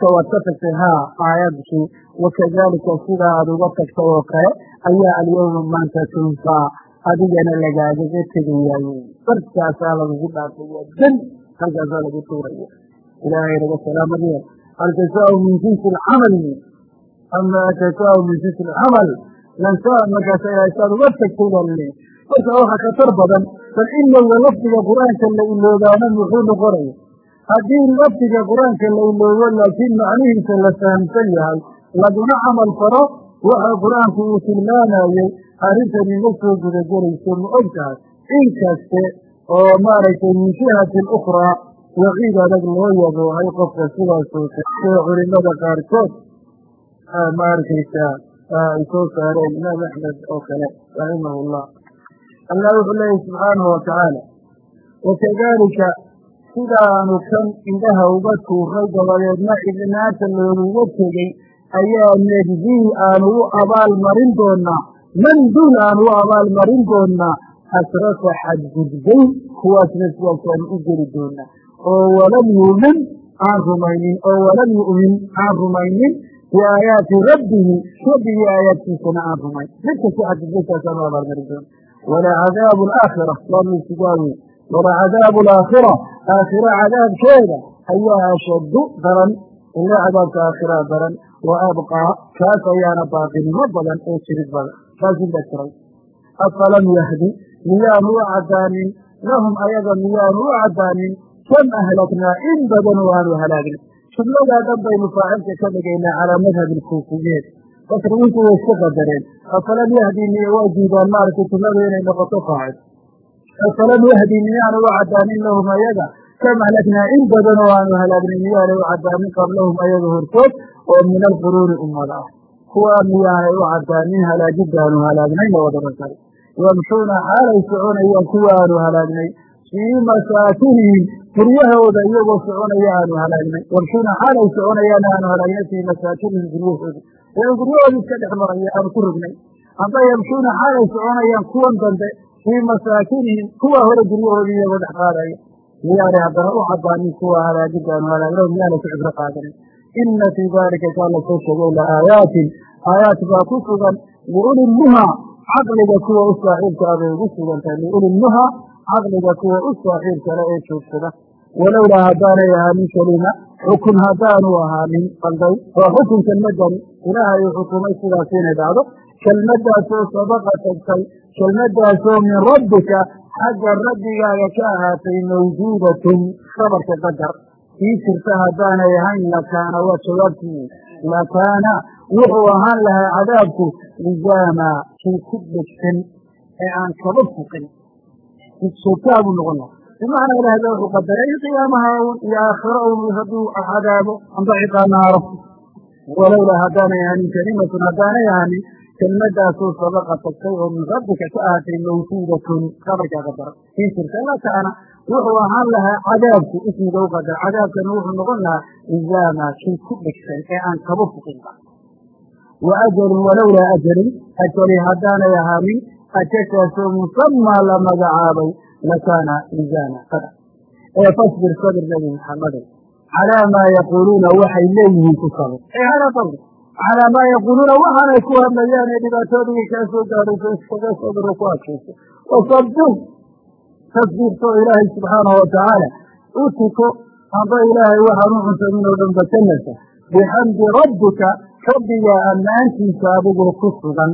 B: fa waad ka tagtay haa aayadkii wakadaalika sidaa aad uga tagtay oo kale ayaa alyawma maanta tunsaa adigana lagaagaga tegayaayo barkaasaa lagugu dhaafaya dan halkaasaa lagu tuuraya. Ilaahay naga salaamadiya aljazaau min jinsi alcamali ama aljazaau min jinsi alcamal lansaa markaasa ilahay saad uga tagtay baa marka waxa khatar badan. Bal ilowga lafdiga qur'aanka la iloobaana muxuu noqonaya haddii lafdiga qur'aanka la iloobo laakiin macnihiisa la fahamsan yahay laguna camal faro waxa qur'aanku uu tilmaamayey arrintani ma soo gudagelayso ma og tahay. In kaste oo maaragtay min jihati ukhraa waciid adag loo yaboohay qofka sidaasoo sida culimada qaarkood ma arkaysaa ay soo saareen imaam axmed oo kale raximahullah allah wuxuu leeyahy subxaanahu watacaala wakadaalika sidaanu kan indhaha uga tuuray dabadeedna idnaanta looguga tegey ayaa najzii aanu u abaalmarin doonaa man duun aanu u abaalmarin doonaa asrafa xadgudbay kuwaasna sidaasaanu u geli doonaa oo walam yuumin aan rumaynin oo walam yu'min aan rumaynin biaayaati rabbihi rabbigii aayaadkiisana aan rumayn mid kasta xadgudbaysaasaan u abaalmarin doona walacadaabu alaakhira waa misigaa wey walacadaabu alaakhira aakhira cadaabkeeda ayaa ashaddu daran ila cadaabka aakhiraa daran wa abqaa kaas ayaana baaqinimo badan ee jirid badan kaasinbaa jiray afalam yahdi miyaanu u caddaanin lahum ayaga miyaanu u caddaanin kam ahlaknaa in badan oo aanu halaagnay jumladaa dhan baynu faacilka ka dhigaynaa calaa madhabi alkuufiyeed basriyiintu way iska qadareen afalam yahdi miya waa diidaan maaragtay jumladu inay noqoto faacil afalam yahdi miyaanu u caddaanin lahum ayaga. Kam ahlaknaa in badan oo aanu halaagnay miyaanay u caddaanin qablahum ayaga hortood oo min alquruuni ummada ah kuwaa miyaanay u caddaanin halaagiddaanu halaagnay labada basar yamshuuna xaalay soconayaan kuwa aanu halaagnay fii masaakinihim guryahooda iyagoo soconaya aanu halaagnay yamshuuna xaalay soconayaan aanu halaagnay fii masaakinihim guryahooda ee guryahooda iska dhex maraya aanu ku rognay. Amba yamshuuna xaalay soconayaan kuwan dambe fii masaakinihim kuwa hore guryahoodii iyagoo dhex qaadaya. Miyaanay haddana u caddaanin kuwa halaagiddaanu halaagno miyaanay ku cibro qaadanin ina fii daalika kaa la soo sheegay la aayaatin. Aayaat baa ku sugan liulinnuha caqliga kuwa u saaxiibka ah bay ugu sugan tahay caqliga kuwa u saaxiibkale ee joogsada walowlaa haddaanay ahaanin kelima xukun haddaanu ahaanin qalday waa xukun kelmadani ilaahay uu xukumay sidaas inay dhacdo kelmaddaasoo sabaqa tagtay kelmaddaasoo min rabbika xagga rabbigaaga ka ahaatay mawjuudatun khabarka qadar kii jirta haddaanay ahayn lakaana waa jawaabtii lakaana wuxuu ahaan lahaa cadaabku lizaama kii ku dhegsan ee aan kaba fuqin joogtaa buu noqon laha bimacnaa ilahay wuxuu qadaray in qiyaamaha un iyo aakhiro un hadduu cadaabo amba ciqaanaaro walowlaa haddaanay ahanin kelimatun haddaanay ahanin kelmadaasoo sabaqa tagtay oo min rabbika ka ahaatay mawjuudatun qabarkaa qadara kii jirta lakaana wuxuu ahaan lahaa cadaabku ismiga u qadar. Cadaabkana wuxuu noqon lahaa lizaama kii ku dhegsan ee aan kaba fuqin wa ajalin walowlaa ajalin ajali haddaanay ahaanin ajashaasoo musamaa la magacaabay lakaana lizaama qadar ee fasbir sabir nabi maxamadow calaa maa yaquuluuna waxay leeyihiin ku sabir ee sabir calaa maa yaquuluuna waxaanay ku hadlayaan ee dhibaatoodigii kaa soo gaadhayso iskaga sabiro ku adkayso wasabir tasbiirto ilaahay subxaanahu watacaala u tuko amba ilaahay waxaan u cunsamin oo dhan batanasa bixamdi rabbika rabbigaa ammaantiisa adigoo ku sugan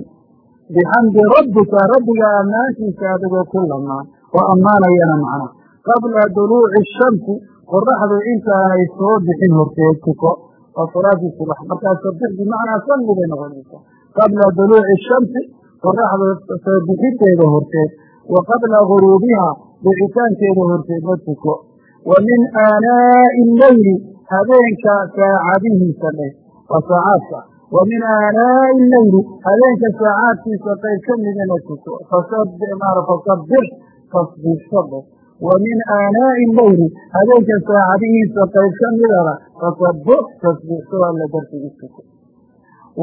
B: bixamdi rabbika rabbigaa ammaantiisa adigoo ku lamaan oo ammaanayana macna qabla duluuci shamsi qoraxdu intaanay soo bixin horteed tuko oo salaadii subax markaa sabix bimacnaa salli bay noqonaysaa. Qabla duluuci shamsi qoraxdu soo bixinteeda horteed wa qabla guruubiha dhicitaankeeda horteedna tuko. Wa min aanaa'i leyli habeenka saacadihiisa dheh waa saacaadka. Wa min aanaa'i leyli habeenka saacaadkiisa qayb ka midana tuko. Fasabir tasbiixso dheh wa min aanaa'i leyli habeenka saacadihiisa qayb ka midana fasabix tasbiixso alla dartigu tuko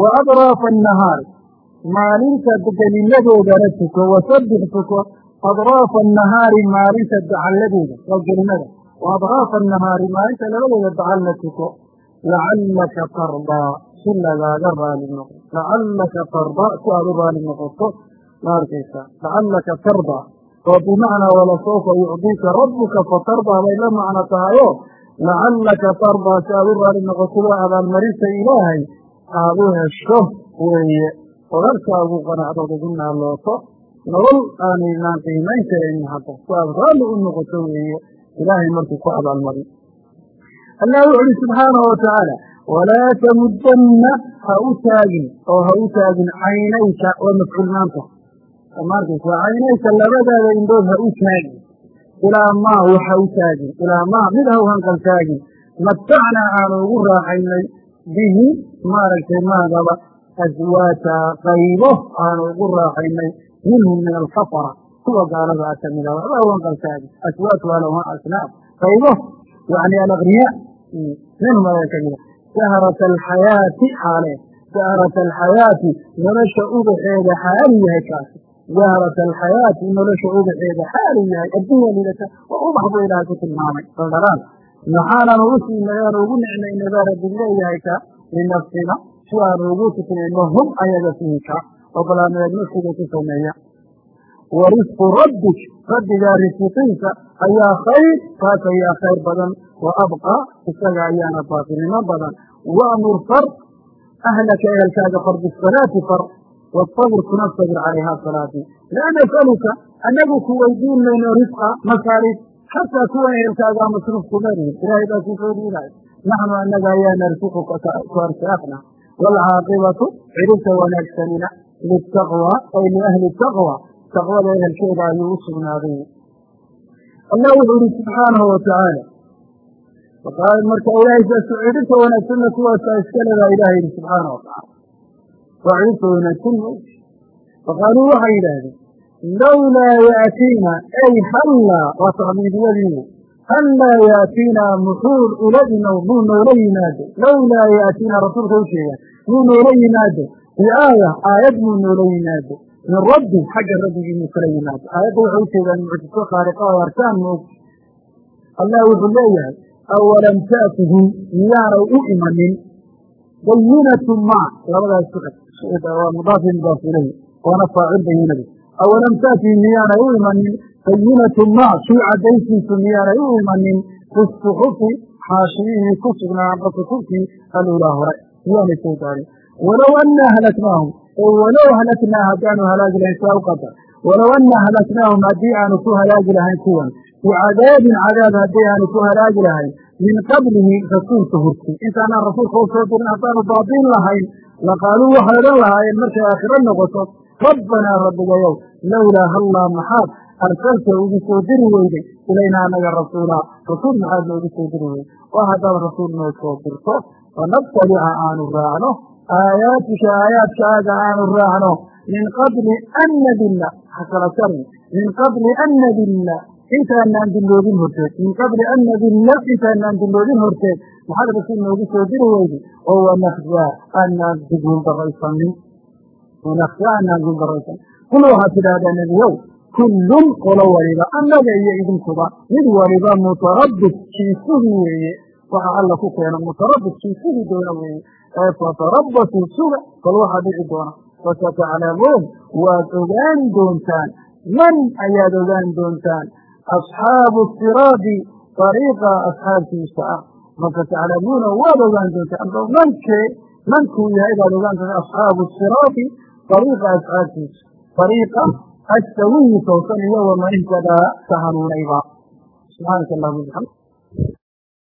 B: wa adraafa annahaari maalinta gelimadoodana tuko wasabix tuko adraafa annahaari maalinta dacalladeeda waa gelimada wa adraafa annahaari maalinta labadeeda dacalna tuko lacallaka tardaa si lagaaga raali noqo lacallaka tardaa si aad u raali noqoto ma arkaysaa lacallaka tardaa oo bimacnaa walasawfa yucdiika rabbuka fatardaa bay la macno tahayo lacallaka tardaa si aad u raali noqoto waa abaalmarinta ilaahay aad u hesho weeye. Odalkaa ugu qanacdood ugu naalooto nolol aanaynan qiimayn karaynin hadda si aad raalli u noqoto weeye ilaahay markuu ku abaalmarin allah wuxu uhi subxaanahu watacaala walaa tamudanna ha u taagin oo ha u taagin caynayka waa mafcuulmaanta maarkaysa caynayka labadaada indhood ha u taagin. Ilaa maa wax ha u taagin. Ilaa maa mid ha u hanqal taagin. Matacnaa aanu ugu raaxaynay bihi maaragtay maagaba aswaata qaybo aanu ugu raaxaynay minhum min alkafara kuwa gaalada a kamida waxba wan qaltaagi aswaatuha lahum asnaab qaybo. Yani alakniyaa minhum ayaa kamida sahrata alxayaati xaale. Sahrata alxayaati nolosha ubaxeeda xaalu yahay kaasi zahrata alxayaati nolosha ubaxeeda xaalu yahay addunya lidata waa ubax buu ilaahay ku tilmaamay saldhalaan maxaanan ugu siinay aan ugu nicmaynay baa leeyahay ka linafsina si aanu ugu tuknayno hum ayaga fihi ka oo balaameed nafsiga ku sameeya wa risqu rabbik rabbigaa risiqiisa ayaa khayr kaas ayaa khayr badan wa abqa isaga ayaana baatinimo badan waamur far ahlaka ehelkaaga far bisalaati far wastabir kuna sabir calayha salaati laa nasaluka annagu ku weydiin mayno risqa masaarif xataa kuwan ehelkaagaa masruuf kumalihin ilaahay baa kuu soo dhiibayo naxnu annaga ayaa narsuquka ku arsaaqna waalcaaqibatu cidhibta wanaagsanina litaqwa ay liahli taqwa taqwada ehelkeeda ayuu u allah wuxuu yihi subxaanahu watacaala marka ilaahay saasu cidhibta wanaagsanna kuwaasa iskaledaa ilahay yihi subxaana watacaala waa cidhibta wanaagsan ma faqaaluu waxay yidhaahdeen lawlaa yaatiina ay hallaa waa taqdiidiyadiibu hallaa yaatiinaa muxuu ula imow muu noola yimaado lawlaa yaatiina rasuulka u sheegaan muu noola yimaado biaaya aayad muu noola yimaado min rabbi xagga rabbigii kala yimaado aayadda waxay u jeedaan mucjiso khaaliqa oo arkaan moog allah wuxuu leeyahay awalam taatihim miyaanay u imanin bayinatu ma labadaas waa mudaafi mudaaf ilayhi waana faacil bayinadu awalam taatihim miyaanay u imanin bayinatu ma kii caddayntiisu miyaanay u imanin fi suxufi xaashiyihii ku sugnaa amba kutubtii alulaa hore miyaanay soo gaarin walow annaa halaknaahum ey walow halaknaa haddaanu halaagi lahayn saa u walow annaa halaknaahum haddii aanu ku halaagi lahayn kuwan bicadaabin cadaab haddii aanu ku halaagi lahayn min qablihi rasuulka horti intaanaan rasuulka u soo dirin haddaanu baabiin lahayn laqaaluu waxay odhan lahaayeen markay aakhiro noqoto rabbanaa rabbigayow lowlaa hallaa maxaad arsalta ugu soo diri weyday ilaynaa anaga rasuulaa rasuul maxaad noogu soo diri weyday oo haddaad rasuul noo soo dirto fanabtalica aanu raacno aayaatika aayaadkaaga aanu raacno min qabli an nadilla hakala sarin min qabli an nadilla intaanaan dilloobin horteed min qabli an nadilla intaanaan dilloobin horteed maxaad rasuul noogu soo diri weyday oo wanakhshaa aanaan guuldaraysanin wanakhshaa aanaan guuldaraysanin kul waxaad tidhaahdaa nebiyow kullun qolo waliba annaga iyo idinkuba mid waliba mutarabbis kiisugii weeye waxa alla ku keena mutarabbis kiisugii doona weeye ee fatarabasuu suga bal waxaa dhici doona fasataclamuun waad ogaan doontaan man ayaad ogaan doontaan asxaabu siraadi ariiqa asxaabtiisa ah marka taclamuuna waad ogaan doontaan amba mankee mankuu yahay baad ogaan doontaan asxaabu siraadi ariiqa asxaabtiisa ariiqa asawiyi towsan iyo waman ka hanuunayba subxaanaka allahuma bixamd